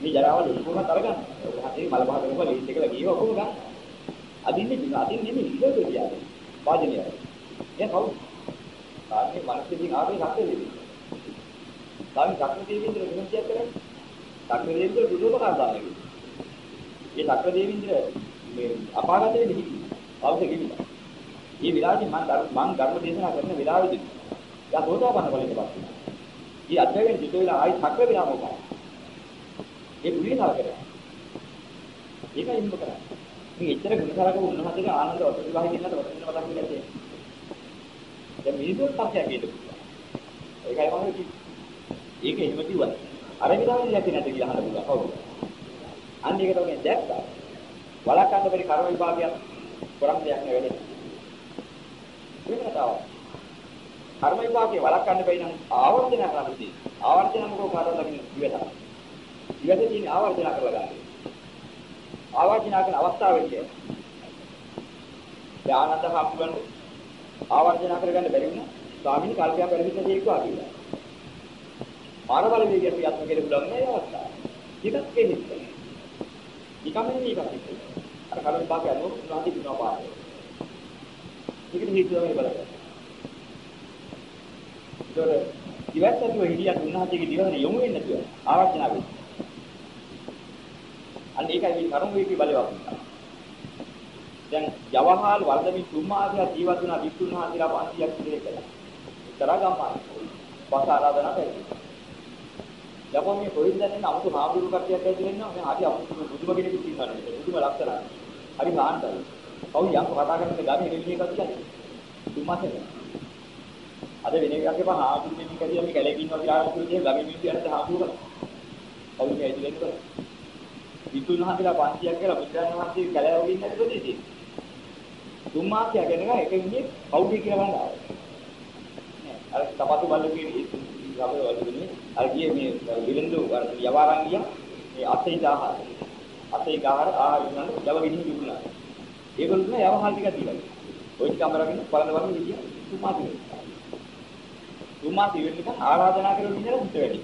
[SPEAKER 1] මේ ජරාවල් ඔක්කොම අරගන්න. හතේ මල පහ කරපුවා ලීස් එකලා ගියව ඔක්කොම ගන්න. අදින්නේ දින අදින්නේ නෙමෙයි ඉලක්ක කියන්නේ වාජනයයි එයා කවුද? සාමි මනසකින් ආවේ සත්‍ය දෙවි. සාමි සත්‍ය දෙවිඳුර විමුක්තිය කරන්නේ. සත්‍ය දෙවිඳුර බුදුපකාර දාන්නේ. මේ සත්‍ය දෙවිඳුර මේ අපාගත වෙන්නේ හිටි. අවශ්‍ය කිවිලා. මේ විලාසෙ මම මම ධර්ම දේශනා කරන වෙලාවෙදී යා දෝතාපන්න ඵලයට පත් වෙනවා. මේ අධ්‍යයන ජිත වෙලා ආයි සක්‍ර විලාම උකා. ඒ පිළිනාව කරා. ඒකයි ඉන්න කරා. මේ එච්චර ගුණසලක උන්වහන්සේගේ ආනන්ද වතුරු වහි දෙන්නට වතුරු මතක් වෙලා තියෙනවා. දැන් මිනිස්සුත් පස්සෙන් ගියද ඒකයි මම කිව්වේ. ඒක එහෙම කිව්වා. අර විලාසෙ යති නැති කියලා අහන්න පුළුවන්. කවුද? අන්න ඒක තමයි දැක්කා. වලක්වන්න බැරි කර්ම විභාගයක් කරන් දෙයක් නෙවෙයි. ඒක අවස්ථාවක්. කර්ම විපාකේ වළක්වන්න බැරි නම් ආවර්ජන කරන්න තියෙනවා. ආවර්ජන මොකෝ කාටද ලකින ඉවත. ඉවත තියෙන ආවර්ජන කරලා ගන්න. ආවර්ජන කරන අවස්ථාවෙදී ඥානන්ත හම්බුගන්න ආවර්ජන කරගන්න බැරි වුණා. ස්වාමීන් කල්පයක් පෙරවිත දෙයක්වා කියලා. මාර බල වේගයෙන් ක්‍රියාත්මක කෙරෙන්න පුළුවන් නෑ අවස්ථාව. ටිකක් කෙනෙක්. නිකම්ම මේකක් තියෙනවා. අර කලින් පාපය අනුව උනාදී දිනවා පාරේ. ඒකට හේතුව තමයි බලන්න. ඒතර ඉවත් ඇතුව හිලියක් උන්වහන්සේගේ දිවහන යොමු වෙන්නේ නැතුව ආවර්ජන වෙයි. අන්න ඒකයි මේ කරුණ වේගී බලවත්. දැන් ජවහල් වර්ධමින් තුම්මාදියා ජීවත් වුණා වික්තුන් වහන්සේලා 500ක් විතර කළා. තරගම් මාර්ග. පස ආරාධනා කරනවා. යපොන් මේ කොහෙන්ද දැන් අමුතු හාමුදුරු කට්ටියක් ඇවිල්ලා ඉන්නවා. මේ හරි අමුතු බුදුම කෙනෙකුත් ඉන්නවා නේද? බුදුම ලක්ෂණ. හරි සාන්තයි. කවුරු යම් කතා කරන්නේ ගාමේ නෙමෙයි එකක් කියන්නේ. තුම්මාසේ. අද වෙන එකක් එපා හාමුදුරු කෙනෙක් ඇවිල්ලා මේ කැලේ ඉන්නවා කියලා ආරම්භ කරලා ගමේ මිනිස්සු යනද හාමුදුරු කරා. කවුරු මේ ඇවිල්ලා ඉන්නවද? විතුන් හන්දලා 500ක් කියලා බුදුන් වහන්සේ කැලේ වගේ ඉන්නද ප්‍රදේශේ. තුම්මාසිය ගැන එක ඉන්නේ කවුද කියලා බලන්න ආවා. අර තපතු බල්ලුගේ ගමේ වලුනේ අර ගියේ මේ විලඳු අර යවාරන් ගියා. මේ අතේ ආහාර අතේ ආහාර ආහාර විඳන යව ගෙනින් විකුණා ඒගොල්ලෝ නේ යවහල් ටික දීලා ඔය ටික අමරගෙන බලන බලන විදිය තුමාති තුමාති වෙන්න ආරාධනා කරන විදිහට හිත වැඩි.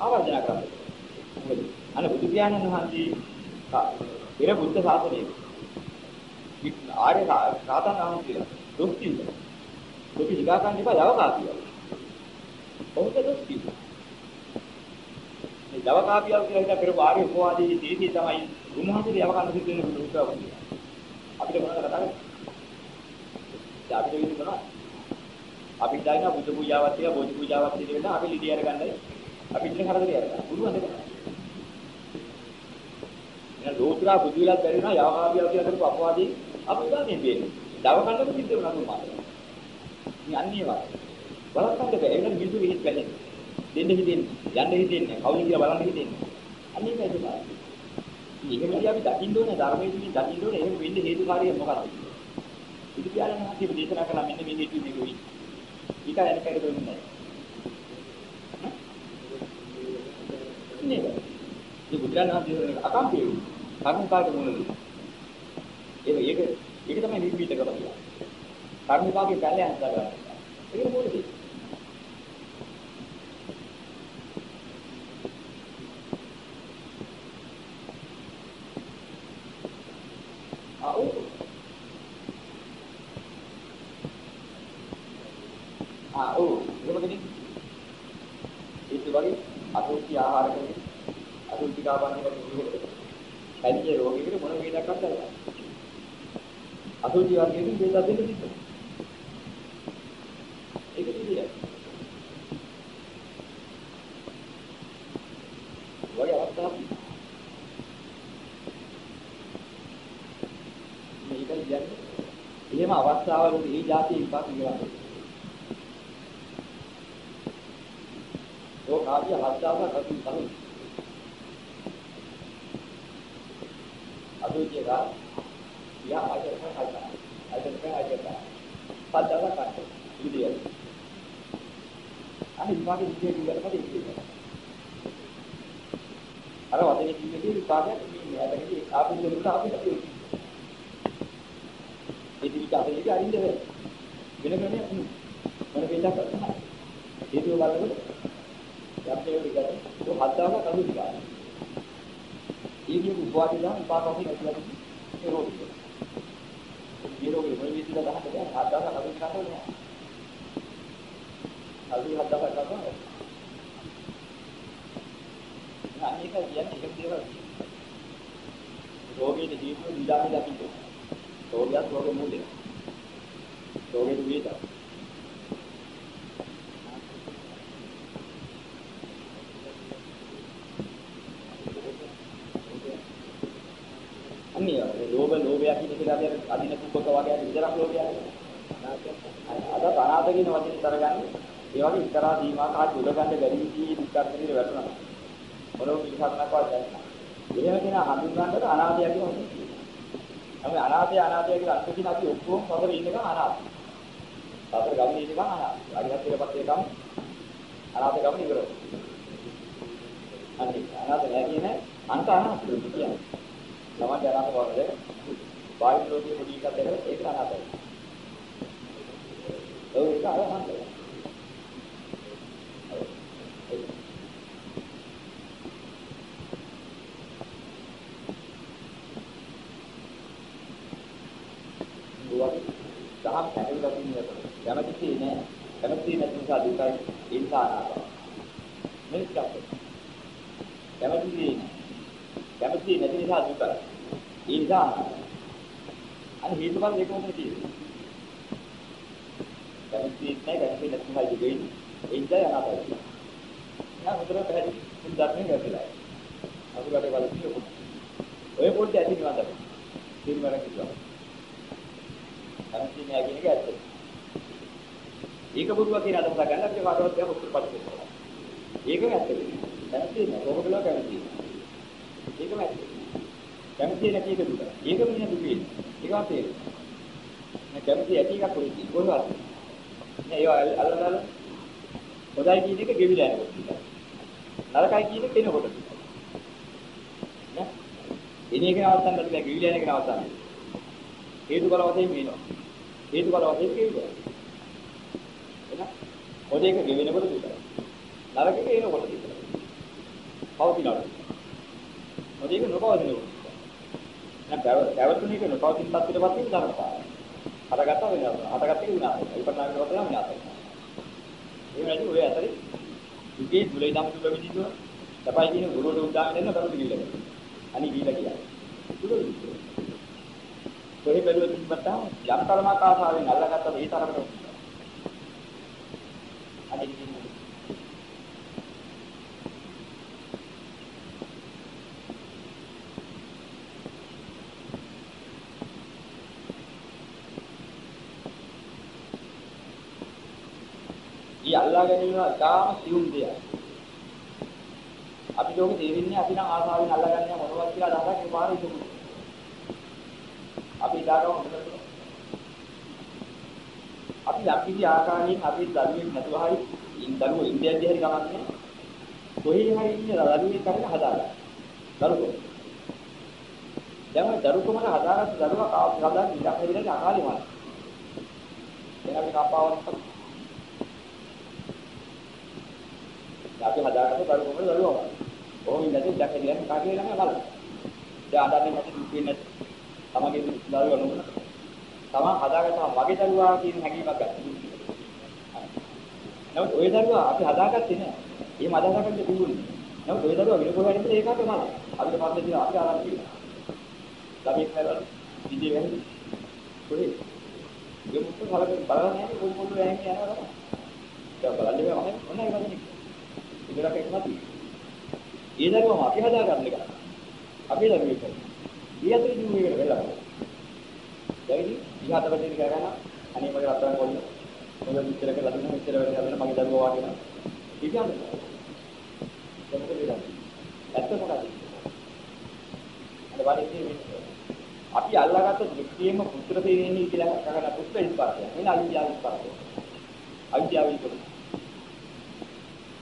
[SPEAKER 1] ආරාධනා කරන්නේ මොකද අනේ බුදු පියාණන් වහන්සේ පෙර බුද්ධ ශාසනයේ ආර්ය සාතන් වහන්සේලා දුක් කිව්වා. දුක හිතා ගන්න එපා යව කාපියා ඔහුට දොස් කිව්වා. මේ ජව කාපියව කියලා හිතා පෙර වාරි උපවාදී තීතිය තමයි උන්වහන්සේ යව කන්න සිද්ධ වෙන බුදුසසුන. අපිට මොනවද කතා කරන්නේ? අපිට වෙන්නේ මොනවද? අපි හිතනවා බුදු පූජාවක් කියලා බෝධි පූජාවක් කියලා වෙන අපි ලිඩිය අරගන්නයි. අපි ඉන්න කරදරේ අරගන්න. පුළුවන් දෙයක්. එහෙනම් ලෝතුරා බුදු විලක් බැරි වෙනවා යව කාපියව කියලා කරපු අපවාදී අපි උදාගෙන වෙන්නේ. ජව කන්නම සිද්ධ වෙනවා නේද? මේ අන්නේ වාගේ. බලන්න බෑ. ඒක මිනිස්සු විහිත් බැලෙන්නේ. දෙන්න හිතෙන්නේ. යන්න හිතෙන්නේ. කවුද කියලා බලන්න හිතෙන්නේ. අන්න ඒකයි තමයි. මේකෙදී අපි දකින්න ඕනේ ධර්මයේදී දකින්න ඕනේ එහෙම වෙන්න හේතුකාරිය මොකක්ද? ඉති පියාණන් වහන්සේ දේශනා කළා මෙන්න මේ හේතු මේක වෙයි. ඊට අනික කර දෙන්නේ නැහැ. නේද? මේ බුදුරජාණන් වහන්සේ අකම්පිය කර්ම කාලේ මොනද? ඒක ඒක ඒක තමයි නිර්මීතකම කියන්නේ. කර්ම විභාගේ පැලයන් හදාගන්න. ඒක මොකද? පිටාපන්නේ වගේ විදිහට ඇලිය රෝගීකට මොන වේදයක් අත්දැකලා අසුචි වර්ගයෙන් වේදක් දෙන්න තිබ්බා ඒක පිළිගන්න වගේ අවස්ථාවක් මේක කියන්නේ එහෙම අවස්ථාවලදී මේ જાති විපාක ඉවරයි. ඔය කාර්ය හත්දාසක් අතුන් තමයි. topic අපි අදින කුක්කක වගේ විතරක් ලෝකයක්. අද අනාථ කියන වචනේ තරගන්නේ ඒ වගේ ඉතරා සීමා කාට උඩ ගන්න බැරි විදිහේ දුක්ඛර්ථනිර වැටුණා. මොනෝ විසක්නක් වාදයි. එහෙම කෙන හඳුන්වන්නට අනාථය කියන වචනේ. අපි අනාථය අනාථය කියලා අර්ථ කියන අපි ඔක්කොම සතර ඉන්නකම් අනාථ. සතර තියෙන එක අනාථ. අරිහත්ත්වයටපත් වෙනකම් අනාථ ගමන ඉවරයි. අනිත් අනාථ නැහැ කියන අන්ත අනාථ කියන්නේ. සමාජ අනාථ බවද බාහිර ලෝකයේ පොඩි එකක් දෙකම ඒක අනාථයි. ඒක අනාථයි. දහම් පැහැදිලිලා තියෙනවා. කැමැති නෑ. කැමැති නැති නිසා දුකයි ඒ නිසා අනාථයි. මේක කැමැති කැමැති නැති නිසා දුකයි. ඒ නිසා අනිත් හේතුඵල දෙකම තියෙනවා. කැමැති නැහැ කැමැති නැති නිසා දුකයි. ඒ නිසා අනාථයි. නෑ මුතර පැහැදිලි මුන් ධර්මයෙන් ගැටලා. අසුරට බලන්නේ ඔය පොඩ්ඩ ඇති නිවන් දකින්න. තීරමරක් කිව්වා. කැමැති නෑ කියන එක ඇත්ත. ඒක බුදුවා කියන අදහස ගන්න අපිට කාටවත් දෙයක් උත්තරපත් කරනවා. ඒකම ඇත්ත. කැමැති නෑ කොහොමද කැමැති? ඒකම ඇත්ත. කැමැති නැති එක දුක. ඒකම නේ දුකේ. ඒකම තේරෙන්නේ. මම කැමැති ඇති එකක් කොහෙද? කොහොමද? නෑ ඒව අල්ලලා හොඳයි කියන එක ගෙවිලා යනකොට. නරකයි කියන එක එනකොට. නෑ. එන එක නවත්තන්න බැහැ ගෙවිලා යන එක නවත්තන්න. හේතු බල වශයෙන් මේනවා. හේතු බල වශයෙන් ගෙවිලා. එහෙනම් හොඳ එක ගෙවෙනකොට දුකයි. නරක එක එනකොට දුකයි. පවතිනවා. හොඳ එක නොපවතිනකොට. දැන් පැවතුන එක නොපවතින තත්ත්වයටපත් වෙන ධර්මතාවය. හටගත්තා වෙනවා. හටගත්ත එක විනාශයි. විපර්ණාමයට වතලා විනාශයි. ඒ වෙලාවේ ඔය අතරේ දුකේ දුලේ දම් දුක විදිහට තමයි කියන ගුරුවරු උදාගෙන දෙන්න බරු දිවිලා. අනි දීලා කියන්නේ. කොහේ බැලුවත් ඉන්නට යම් තරමක් ආසාවෙන් අල්ලගත්ත මේ තරමට අනි ඊ අල්ලා ගැනීම ඉතාම සියුම් දෙයක්. අපි ලෝකේ තේරෙන්නේ අපි නම් ආසාවෙන් අල්ලගන්නේ මොනවද කියලා අදහසක් ඒ පාරේ ඉතුරු. අපි ඉදාගම හොඳට අපි යම් කිසි ආකාරයෙන් අපි දරුවෙක් නැතුව හරි ඉන් දරුවෝ ඉන්දියාවේ හරි ගමන්නේ කොහේ හරි ඉන්න දරුවෙක් කරගෙන හදාගන්න. දරුවෝ. දැන් ඔය දරුකමන හදාගත්ත දරුවා කාව හදාගන්න ඉඩක් හැදිලා අකාලේ මරන. දැන් අපි කපාවක් අපි හදාගත්ත දරුකමන දරුවා. ඕම ඉඳලා ඉඩක් හැදිලා කාගේ ළඟ බලන්න. දැන් අදන්නේ නැති දුකේ නැති තමගේ දරුවා නුඹන තමන් හදාගත්තා මගේ දරුවා කියන හැඟීමක් ගන්න. නමුත් ওই දරුවා අපි හදාගත්තේ නෑ. එහෙම හදාගන්න දුන්නේ. නමුත් ওই දරුවා වෙන කොහෙන්ද ඒකට මල. අපිට පස්සේ දින අපි ආරම්භ කළා. ළමෙක් නේද? ඉදී වෙන්නේ. කොහේ? ඒ මුත්තු කලක බලලා නැහැ කොයි පොළු වැහෙන්නේ යනවා තමයි. දැන් බලන්නේ මම මොනවද කියන්නේ? ඉදරක් එකමත්. ඒ දරුවා අපි හදාගන්න එක. අපි දරුවෙක් කරන්නේ. ඊ අතරේ දිනු වේකට වෙලා. දැයිදි ඉහත පැත්තේ ගහන අනේ මගේ රත්තරන් කොල්ල. මොකද මෙච්චර කරලා දුන්නා මෙච්චර වෙලා හදන මගේ දරුවා වාගෙන. ඉතින් මොකද වෙලා? ඇත්ත මොකද? අර වලින් අපි අල්ලාගත්ත දෘෂ්ටියෙම පුත්‍ර තේරෙන්නේ කියලා කරන පුත්‍ර ඉස්පාරය. එන අවිද්‍යාව ඉස්පාරය. අවිද්‍යාව ඉස්පාරය.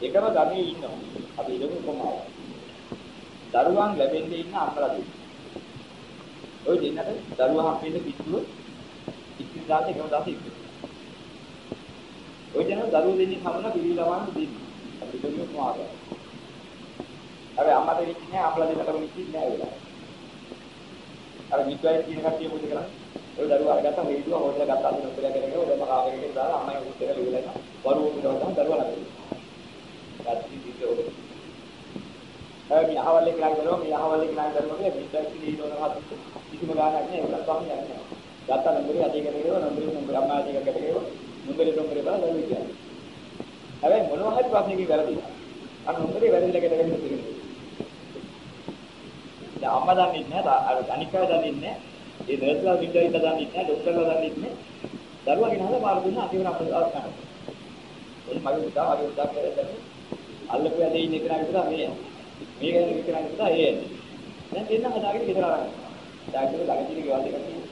[SPEAKER 1] එකම ගමේ ඉන්නවා. අපි ඉලුණු කොමාව. දරුවන් ලැබෙන්නේ ඉන්න අම්මලා දෙන්න. ඔය දෙන්නට දරුවා හම්බෙන්න පිටුව ඉතිරි දාත එකම දාත ඉක්ක. ඔය දෙනා දරුවෝ දෙන්නේ හමුන පිළි ලවන්න දෙන්නේ. අපි දෙන්නේ කොහාද? හැබැයි අම්මට වෙච්ච නෑ අපලා දෙන්නටම වෙච්ච නෑ ඒලා. අර විද්‍යාවේ තියෙන කට්ටිය මොකද කරන්නේ? ඔය දරුවා අරගත්තා හේතුව හොදලා ගත්තා අද නොකරලා කරගෙන ඔය දෙම කාගෙකට දාලා අම්මයි උත් එක ලියලා වරුව උඩට දරුවා ළඟ. රාත්‍රී දිට ඔබ. හැබැයි අහවල් එක ළඟ දරුවා මේ අහවල් එක ළඟ දරුවා කියලා විද්‍යාවේ තියෙන හත් කිසිම ගානක් නෑ ඒකට පස්සේ යන්නේ නෑ. ගත්තා නම්බරේ අධික කරේව නම්බරේ නම්බර අම්මා අධික කරේව නම්බරේ නම්බරේ බලලා ලැබි කියන්නේ. හැබැයි මොනවා හරි ප්‍රශ්නකින් වැරදි. අර නම්බරේ වැරදිලා ගෙදගෙන තියෙනවා. දැන් අම්මා දන්නේ නැහැ අර අනික් අය දන්නේ නැහැ. ඒ නර්ස්ලා විද්‍යාවිත දන්නේ නැහැ ડોක්ටර්ලා දන්නේ නැහැ. දරුවා ගෙනහලා බාර දුන්නා අතිවර අපිට අස්කන. එනි මගේ උදා මගේ උදා කියලා දැන් අල්ලපු යදේ ඉන්න කෙනා විතර මේ මේ ගැන විතරක් විතර ඒ එන්නේ. දැන් දෙන්න හදාගෙන ගෙදර ආවා. ඩාක්ටර් ළඟදී ගෙවල් දෙකක් තියෙනවා.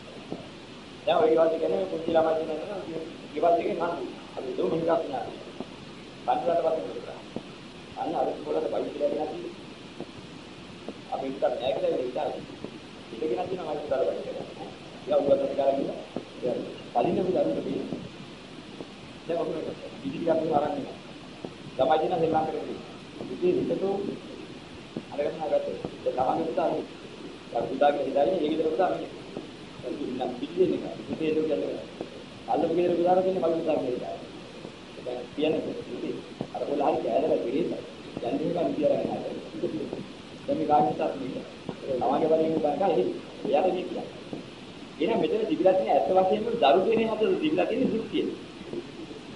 [SPEAKER 1] දැන් ওই ගෙවල් දෙක කියන්නේ පුංචි ළමයි ඉන්නවා ගෙවල් දෙකේ මන් අපි ඒක මිනිහක් ඥානය. කන්දරට පස්සේ මොකද කරන්නේ? අන්න අර පොළට බයි කියලා කියන්නේ. අපි ඉස්සර නෑ කියලා ඉතින් ඉතගෙන තියෙනවා මම ඉස්සර බයි කියලා. යා උගත කරලා ගියා. කලින් අපි දරුණු දෙන්නේ. දැන් ඔන්න ඉදිරි අපි ආරන්නේ. ළමයි දින ශ්‍රී ලංකාවේ. ඉතින් හිතතෝ අරගෙන ආගත්තේ. ඒ ළමයි පුතා අර පුතාගේ හිතයි ඒ ගෙදර පුතා මේ. නම් පිටිදෙන්නේ නැහැ. ඉතින් ඒක කියන්නේ. අල්ලපු ගෙදර පුතාට කියන්නේ මගේ පුතාගේ හිතයි. දැන් කියන්නේ ඉතින් අර කොල්ල හරි කෑදලා පිළිෙන්න. යන්නේ කන් කියලා නෑ. දැන් මේ කාගෙත් අත්මිට. ළමගේ වලින් උගන්කා එහි. එයාට මේ කියන්නේ. එහෙනම් මෙතන තිබිලා තියෙන ඇත්ත වශයෙන්ම දරු දෙනේ හතර තිබිලා තියෙන දෘෂ්ටිය.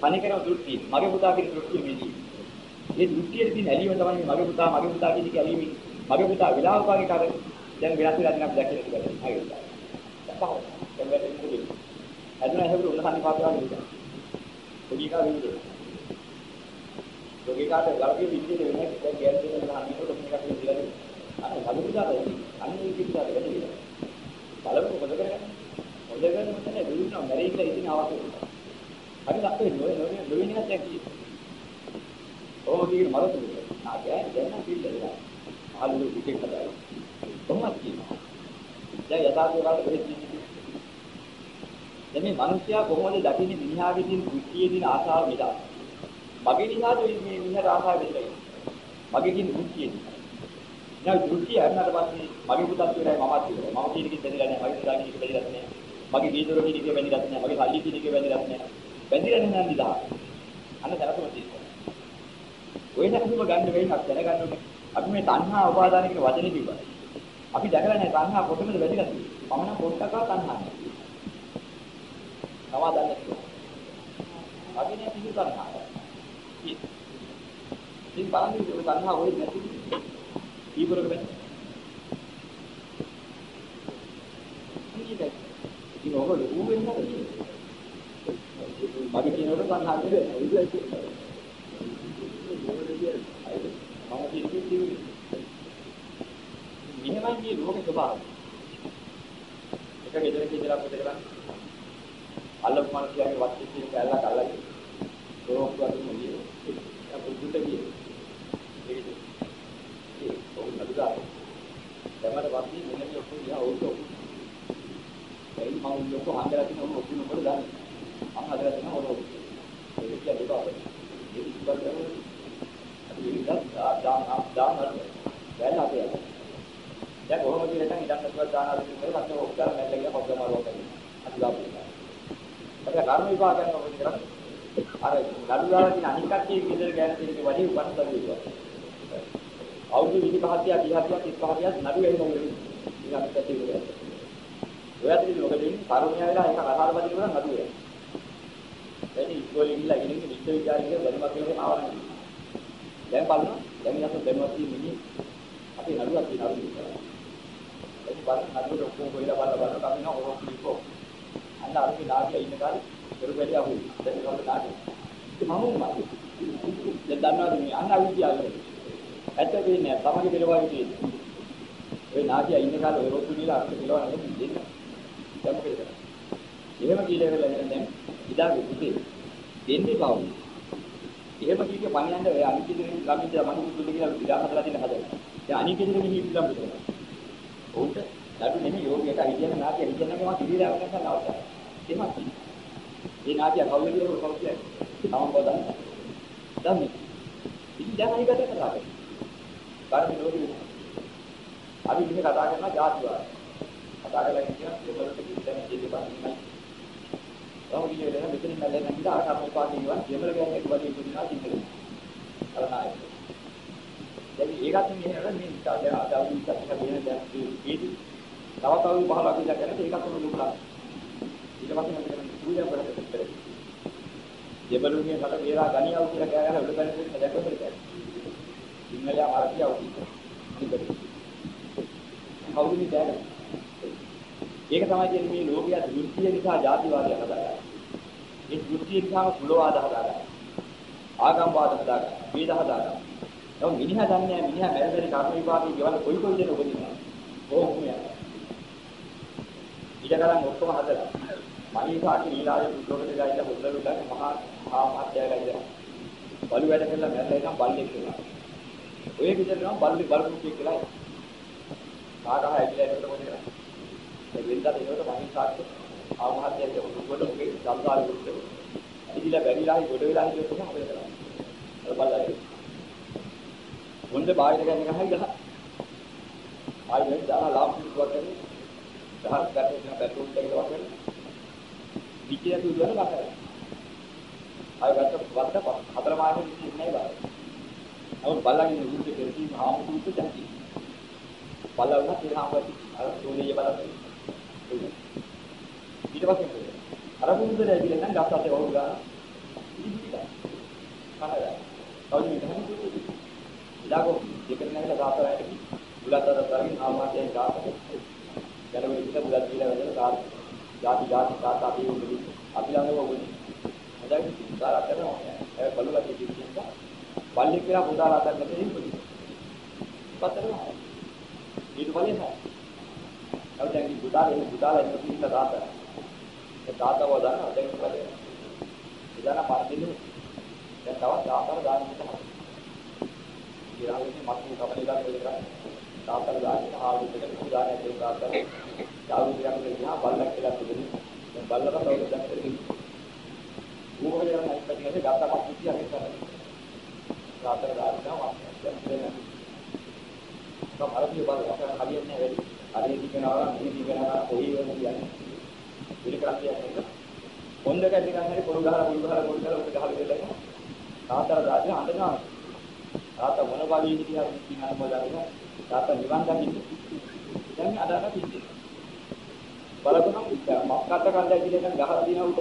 [SPEAKER 1] පණිකරව දෘෂ්ටිය. මගේ පුතා කියන දෘෂ්ටිය මේදී. මේ දෘෂ්ටියේ තියෙන ඇලීම තමයි මගේ පුතා මගේ පුතා කියන එක ඇලීම. මගේ පුතා විලාපකාරී කර දැන් වෙනස් වෙලා තියෙනවා දැක්කේ කියලා. මගේ පුතා. තපහව. දැන් වැඩි නෙමෙයි. අදුනා හැබුරු උන්නහනි පාපලා නෙමෙයි. පොඩි කා වෙන්නේ. පොඩි කාට ගලපේ විදිහේ වෙන එක දැන් ගෑන් දෙන්න හනිනකොට මේකට කියලා දෙන්න. අර මගේ පුතාට අන්නේ කිව්වට වැඩි. බලමු මොකද කරන්නේ. හොඳ කරන්නේ මොකද? දුන්නා මැරෙන්න ඉතින් අවශ්‍ය නැහැ. හරි ලක්කේ නොවේ නොවේ නොවේ නේද දැන් කියේ. ඔහොම කියන මරතු. ආ ගෑන් දැන් පිළිදෙලා. ආලු පිටේ කතායි. කොහොමද කියනවා. දැන් යථාර්ථය වලට වෙන්නේ. දැන් මේ මිනිස්සයා කොහොමද දකින්නේ මිනිහාගේ තියෙන කුච්චියේ තියෙන ආසාව මිදා. මගේ නිසාද මේ මිනිහට ආසාව වෙන්නේ. මගේ තියෙන කුච්චියේ. දැන් කුච්චිය අරනට පස්සේ මගේ පුතත් විතරයි මමත් විතරයි. මම කියන එකෙන් බැඳලා නැහැ. මගේ පුතා කියන එක බැඳලා නැහැ. මගේ ගීතවල කියන එක බැඳලා නැහැ. මගේ සල්ලි කියන එක බැඳලා නැහැ. බැඳලා නැහැ නිදා. අන්න දැනතුම තියෙනවා. ඔය දැනුම ගන්න වෙයි අපි දැනගන්න ඕනේ. අපි මේ තණ්හා උපාදාන කියන වචනේ කිව්වා. අපි දැකලා නැහැ තණ්හා කොතනද වැදිලා තියෙන්නේ. මම නම් පොට්ටකව තණ්හා නැහැ. සමාදන්න කියලා. අපි නේ පිළි තණ්හා. ඉතින් බලන්න මේ තණ්හා වෙයි නැති. ඊපරක වෙන්නේ. ඉතින් ඔබ ලොකු වෙන්නේ මගේ කියනකොට තණ්හා නෙවෙයි. මම කියන්නේ කිව්වේ. මෙහෙමයි මේ ලෝකේ ස්වභාවය. එක ගෙදරක ඉඳලා අපිට කරන්නේ. අල්ලපු මනුස්සයාගේ වත්තේ තියෙන කැලලක් අල්ලගෙන. රෝක් වදින්න ගියේ. ඒක බුද්ධට ගියේ. ඒකද? ඒ ඔව් නදුදා. දැමර වත්තේ මොනේ ඔක්කොම ගියා ඕක. ඒ මම ලොකු හංගලා තියෙන ඔක්කොම ඔක්කොම මොකද දන්නේ? මම හදලා තියෙන ඔරෝ. ඒක කියන්නේ බාබා. ඒක ඉස්සරහ ඉන්නත් දාන දාන වැල් අපේ. දැන් කොහොමද කියලා ඉතින් ඉඳන් නැතුව දාන අරගෙන ඉඳලා මට ඔක් දාලා මැල්ල ගියා පොඩ්ඩක් මාරුවක් කරනවා. අපි දාපු. ඒක කර්ම විපාක කරනවා මොකද කරන්නේ? අර නඩු දාලා තියෙන අනික් කට්ටිය ගෙදර ගෑන තියෙන වැඩි උපන්න දරුවෝ. අවුරුදු 25 30 35 නඩු වෙනවා නෙවෙයි. ඉතින් අපි කට්ටිය ඉවරයි. ඔයාට ඉතින් මොකද වෙන්නේ? කර්මය වෙලා ඒක අහාර බදින කරා නඩු වෙනවා. දැන් ඉස්කෝලේ ගිහිල්ලා ඉගෙන විශ්වවිද්‍යාලේ වැඩිමත් වෙනකම් ආවනේ. දැන් බලනවා දැන් යන දැනුවත් තියෙන්නේ අපි නඩුවක් තියෙන නඩුවක්. ඒක බලන්න නඩුවට ඔක්කොම කොයිලා බලලා බලලා අපි නෝ ඔරොක් කිව්වෝ. අන්න අර මේ නාගිය ඉන්න කාලේ පෙරු වැඩි අහුයි. දැන් ඒකට නාගිය. ඒක මම උමයි. දැන් දන්නවද මේ අන්න අවිද්‍යාව. ඇත්ත වෙන්නේ තමයි පෙරවාගේ තියෙන්නේ. ඔය නාගිය ඉන්න කාලේ ඔය රොක්කු දීලා අර කෙලවන නෙමෙයි දෙන්න. දැන් මොකද කරන්නේ? එහෙම කියලා ඉවරලා දැන් ඉදාගේ පුතේ දෙන්නේ කවුද? එහෙම කීක පණියන්න ඔය අනිත් ඉදිරියෙන් ළමින් ඉඳලා මම දුන්න කියලා විඩා හදලා තියෙන හදලා. දැන් අනිත් ඉදිරියෙන් ගිහින් ඉඳලා මුදල. උන්ට නඩු නෙමෙයි යෝගියට හිතන්න නාකිය හිතන්නකම කිරිලා වෙනකන් නවත්තා. එහෙමත් ඒ නාකිය කවුද කියලා කවුද කියන්නේ? තමන් බෝදන්න. දැන් මේ ඉතින් දැන් අනිකට කතා කරන්නේ. කාර්ය ලෝකෙ අපි ඉන්නේ කතා කරන ජාතිවාද. කතා කරලා කියන දෙවලට කිව්වම ඉතින් බලන්න. තව කීයේ දැන් මෙතනින් නැලෙන හින්ද අර කර්මපාතේ ගියා දෙමළ ගෑනේ වගේ ඉපදිනා සිංහල. අර නායක. දැන් ඒකත් මෙහෙම මේ ඉතාලිය ආදාවි ඉස්සරහ වෙන දැන් ඒකදී තව තව 15ක් විතර කරලා ඒකත් උණු ලුකලා. ඊට පස්සේ මම කියන්නේ පූජා කරලා කරේ. දෙමළුන්ගේ මට වේලා ගණියව කියලා කෑ ගහලා උඩ බැලුවේ දැක්කම ඉතින්. සිංහලයා ආර්තියව කිව්වා. කවුරුද කියන්නේ? ඒක තමයි කියන්නේ මේ ලෝකයේ දෘෂ්ටිය නිසා ජාතිවාදය හදාගන්න. ඒ දෘෂ්ටිය නිසා කුලවාද හදාගන්න. ආගම්වාද හදාගන්න. වේද හදාගන්න. නමුත් මිනිහා දන්නේ නැහැ මිනිහා මැරෙන්නේ කර්ම විපාකේ ගෙවල කොයි කොයි දෙන උපදිනවා. කොහොම යනවා. ඊට කරන් ඔක්කොම හදලා. මනීසාටි නීලාවේ පුතෝකට ගයිලා හොල්ල විලා මහා මහා මහත්යලා ගයිලා. බලු වැඩ කරලා මැරලා ඉතින් බල්ලෙක් කියලා. ඔය විදිහට නම් බල්ලි බලපුකෙක් කියලා. කාට හරි ඇවිල්ලා එනකොට මොකද කරන්නේ? ඒ වෙනදා දෙනකොට මනීසාටි ආ මහත්යලා උඩ උගේ සම්සාරෙ උඩ. ඉතිලා බැරිලා හි ගොඩ වෙලා හිටියොත් මොකද කරන්නේ? අර බල්ලා. මොන්ද බාහිර ගන්න ගහයි ගහ. ආයෙ වෙන දාලා ලාම්පුවක් කරන්නේ. දහස් ගන්න වෙන බැටරි එකක් වගේ. විචය දුවන බකරයි. ආයෙ ගත්ත වත්ත හතර මාසෙ ඉන්නේ නැහැ බාර. නමුත් බල්ලාගේ උඩ පෙරටි මහා මුතු චන්ති. බල්ලා වුණා තිරහම වති අර සෝනිය බලන්න. ඊට පස්සේ අර මුදුනේ ඇවිල්ලා නම් ගස්සත් වහු ගන්න. ඉතින් කනගා. කවුද මේ කන්නේ? ඉලාකෝ දෙකෙන් නැගලා දාතරයට බුලත් අතර තරමින් ආමාත්‍යයෙන් දාත. යනකොට ඉතින් බුලත් දීලා වැඩලා දාත. ಜಾති ಜಾති දාත අපි උන්නේ. අපි ළඟම උන්නේ. හදයි උදාලා කරනවා. ඒ බලුවත් ඉතින් බල්ලෙක් කියලා උදාලා ගන්න දෙන්නේ. පතරනවා. ඊට පස්සේ නෑ. අවු දැන් කි උදාලා උදාලා ඉන්න දාත. ඒ දාතව දානවා දැන් ඉතින්. ඉදාන පරිදිනේ දැන් තවත් දාතර දාන්න තමයි. ඉරාලේ මතු කපලේ ගන්න විතර දාතර දාන්න ආවුත් එක උදාහරණයක් දෙන්න දාතර. චාරු දියන්නේ ගියා බල්ලක් කියලා තිබුණේ. දැන් බල්ලට තව දැන් කරේ. ඌවල යන අයිත් පැත්තේ ගත්තා පස්සේ කියන්නේ කරන්නේ. දාතර දාන්නවා දැන් දෙන්න. තමයි බලන්න අපේ හරියන්නේ වැඩි. හරිය දිගනවා මේ දිගනවා කොයි වෙනද කියන්නේ. පිළිකරන්නේ නැහැ. හොඳ කැටි ගන්නනේ පොල් ගහලා පොල් ගහලා පොල් ගහලා උඩ ගහලා ඉඳලා තාත්තා රාජ්‍ය හඳනවා. තාත්තා මොන බලයේ කියලා කියන අනුබලනවා. තාත්තා නිවන් දකින්න. දැන් අදාළ පිළිදෙන. බලපෑම් පිටා මක්කට කන්දා කියලා නම් ගහලා දිනා උඩ.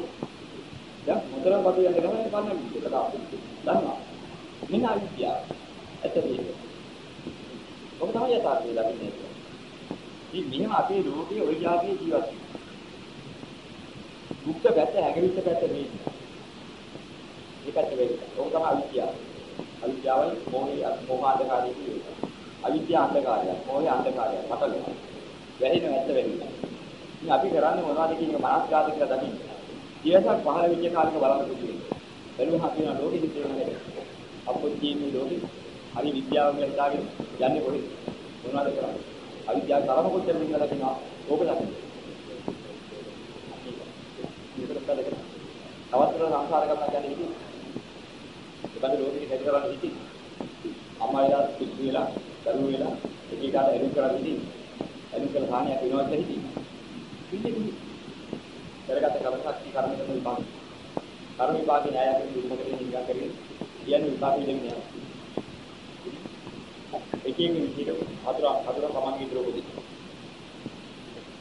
[SPEAKER 1] දැන් මුදලම පටු යන ගමන් කන්න පිටට ආපිට. දන්නවා. මෙන්න අවිද්‍යාව. ඇතදී. ඔබ තමයි යථාර්ථය දකින්නේ. මේ මෙහෙම අපේ ලෝකයේ ওই જાතිය ජීවත් වෙනවා. දුක්ඛ පැත්ත හැඟවිච්ච පැත්ත මේ. මේ පැත්ත වෙන්නේ. ඕක තමයි අවිද්‍යාව. අවිද්‍යාවයි මොහේ මොහ අන්ධකාරය කියන්නේ. අවිද්‍යාව අන්ධකාරය, මොහේ අන්ධකාරය. මතලයි. වැහෙන ඇත්ත වෙන්නේ. ඉතින් අපි කරන්නේ මොනවද කියන එක මනස්ගත කියලා දකින්න. ඊයසක් පහළ වෙච්ච කාලෙක බලන්න පුළුවන්. බැලුවහම කියන ලෝකෙ හිතේන්නේ. අපොච්චීනේ ලෝකෙ හරි විද්‍යාව කියලා හිතාගෙන යන්නේ කොහෙද? මොනවද කරන්නේ? අවිද්‍යාව තරම කොච්චර විදිහට දකින්නවා. ඕක දකින්න. මේකට කඩ කර. තවත් සංසාර ගමන යන ඉති. ඒබඳු ලෝකෙක හැදි කරන්න ඉති. අම්මයිලා පිටු වෙලා, දරුවෝ වෙලා එක එකට එරු කරලා ඉති. එරු කළ හානියක් වෙනවා කියලා හිති. පිළිදෙන්නේ. කරගත කර්මශක්ති කර්ම කරන විපාක. කර්ම විපාකේ න්‍යාය කරන විමුක්තිය නිගා කරගෙන කියන්නේ විපාක දෙන්නේ නෑ. එකකින් විදිහට හතර හතර සමාන්ගේ දරෝපදී.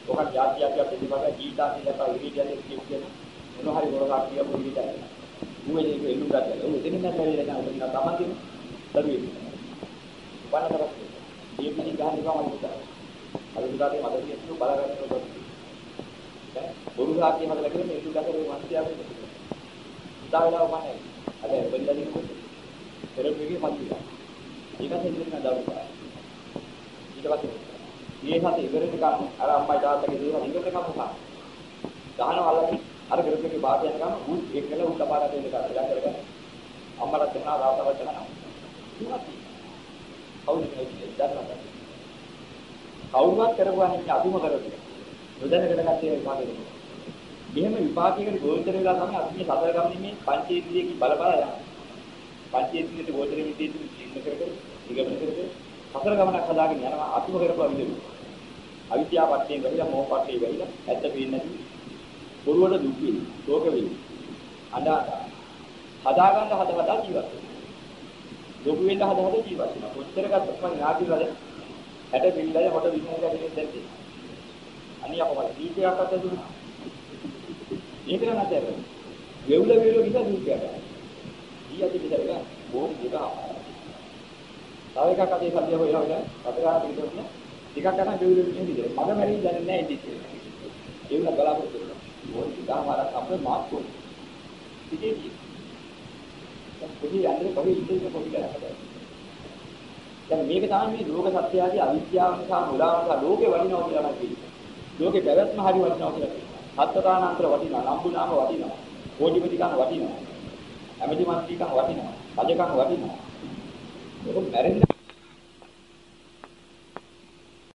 [SPEAKER 1] ඔක જાතියක් ප්‍රතිපද ජීවිතාන්තය ලබා ඉරියන්නේ කියන්නේ මොන හරි මොනවාක් කියව පොඩිට. ඌේ ඒක එල්ලු ගත්තා. ඌ එතනින් නම් බැරිලා ගන්න ඔබ තමන්ගේ දරුවේ. වන්නතරත් මේ පිටි ගහන්න ගමන් ඉස්සර. අද උදාගේ මද කියතු බලගන්න ඕක. දැන් බොරු සාක්ෂි හදලා කියලා මේ එල්ලු ගහේ මාත්‍යාවේ. උදා වෙලා වමනේ. අද බෙල්ලා දිනුත් පෙරපෙගේ මන්දිලා. ඒකත් හිතෙන්න දවස්. ඊට පස්සේ මේ සත ඉවරෙට ගන්න අර අම්මයි තාත්තගේ දේවල් ඉවරෙට ගන්න මොකක්ද? ගහනවා අල්ලන්නේ අර ගිරපෙගේ බාට යන ගමන් ඌ එක්කලා ඌ කපාලා දෙන්න එක ඉලා කරගෙන අම්මලා දෙනවා තාත්තලා දෙනවා. කවුද මේ දන්නවද? කවුරුවත් කරපුවා නෙමෙයි අපිම කරන්නේ. නොදැනගෙන ගත්තේ විපාකෙ. මෙහෙම විපාකයකට ගෝචර වෙලා තමයි අපි මේ සතර ගමනේ මේ පංචේන්ද්‍රියකින් බල බල යන්නේ. පංචේන්ද්‍රියට ගෝචර වෙන්නේ ඉන්න කර කර ඉගමන කර කර සතර ගමනක් හදාගෙන යනවා අපිම කරපුවා විදිහට. අවිද්‍යාව පත්‍යයෙන් ගහිලා මෝහ පත්‍යයෙන් ගහිලා ඇත්ත පේන්නේ නැති බොරුවට දුක් වෙන්නේ ශෝක වෙන්නේ අඬා හදාගන්න හද හදා ජීවත් වෙනවා ලොකු වෙන්න හද හද ජීවත් වෙනවා කොච්චර ගත්තත් මම ඥාතිවල හැට බිල්ලයි හොට විශ්වාසය දෙන්නේ දැක්කේ අනිය අපමණ දීපයක් අත දුන්නා. ඒක නැතර වෙවුල වෙවුල ගිහ දීපයක් ඊයත් විතර ගන්න. බොහොම දෙක තව එකක් අතේ සල්ලිය හොයලා හොයලා අතගාන පිටුනේ ටිකක් ගන්න වෙවුල විදිහට. ඉතින් මග මැරි දැනෙන්නේ නැහැ ඉතින්. ඒ වුණා බලාපොරොත්තු වෙනවා ඕක දාමාරක් අපේ මාත් කොයි ඉතින් පොඩි යන්නේ කොහේ ඉඳිද පොඩි කරන්නේ දැන් මේක තමයි මේ ලෝක සත්‍ය ආදී අවිද්‍යාව නිසා මුලාව නිසා ලෝකේ වඩිනවා කියලා නම් කියන්නේ ලෝකේ පැවැත්ම හරි වඩිනවා කියලා කියනවා සත්ත්වදානාන්තර වටිනවා. නම්බුනාම වටිනවා. කෝටිපතිකම් වටිනවා. ඇමති මන්ත්‍රීකම් වටිනවා. රජකම් වටිනවා. ඒක මැරෙන්න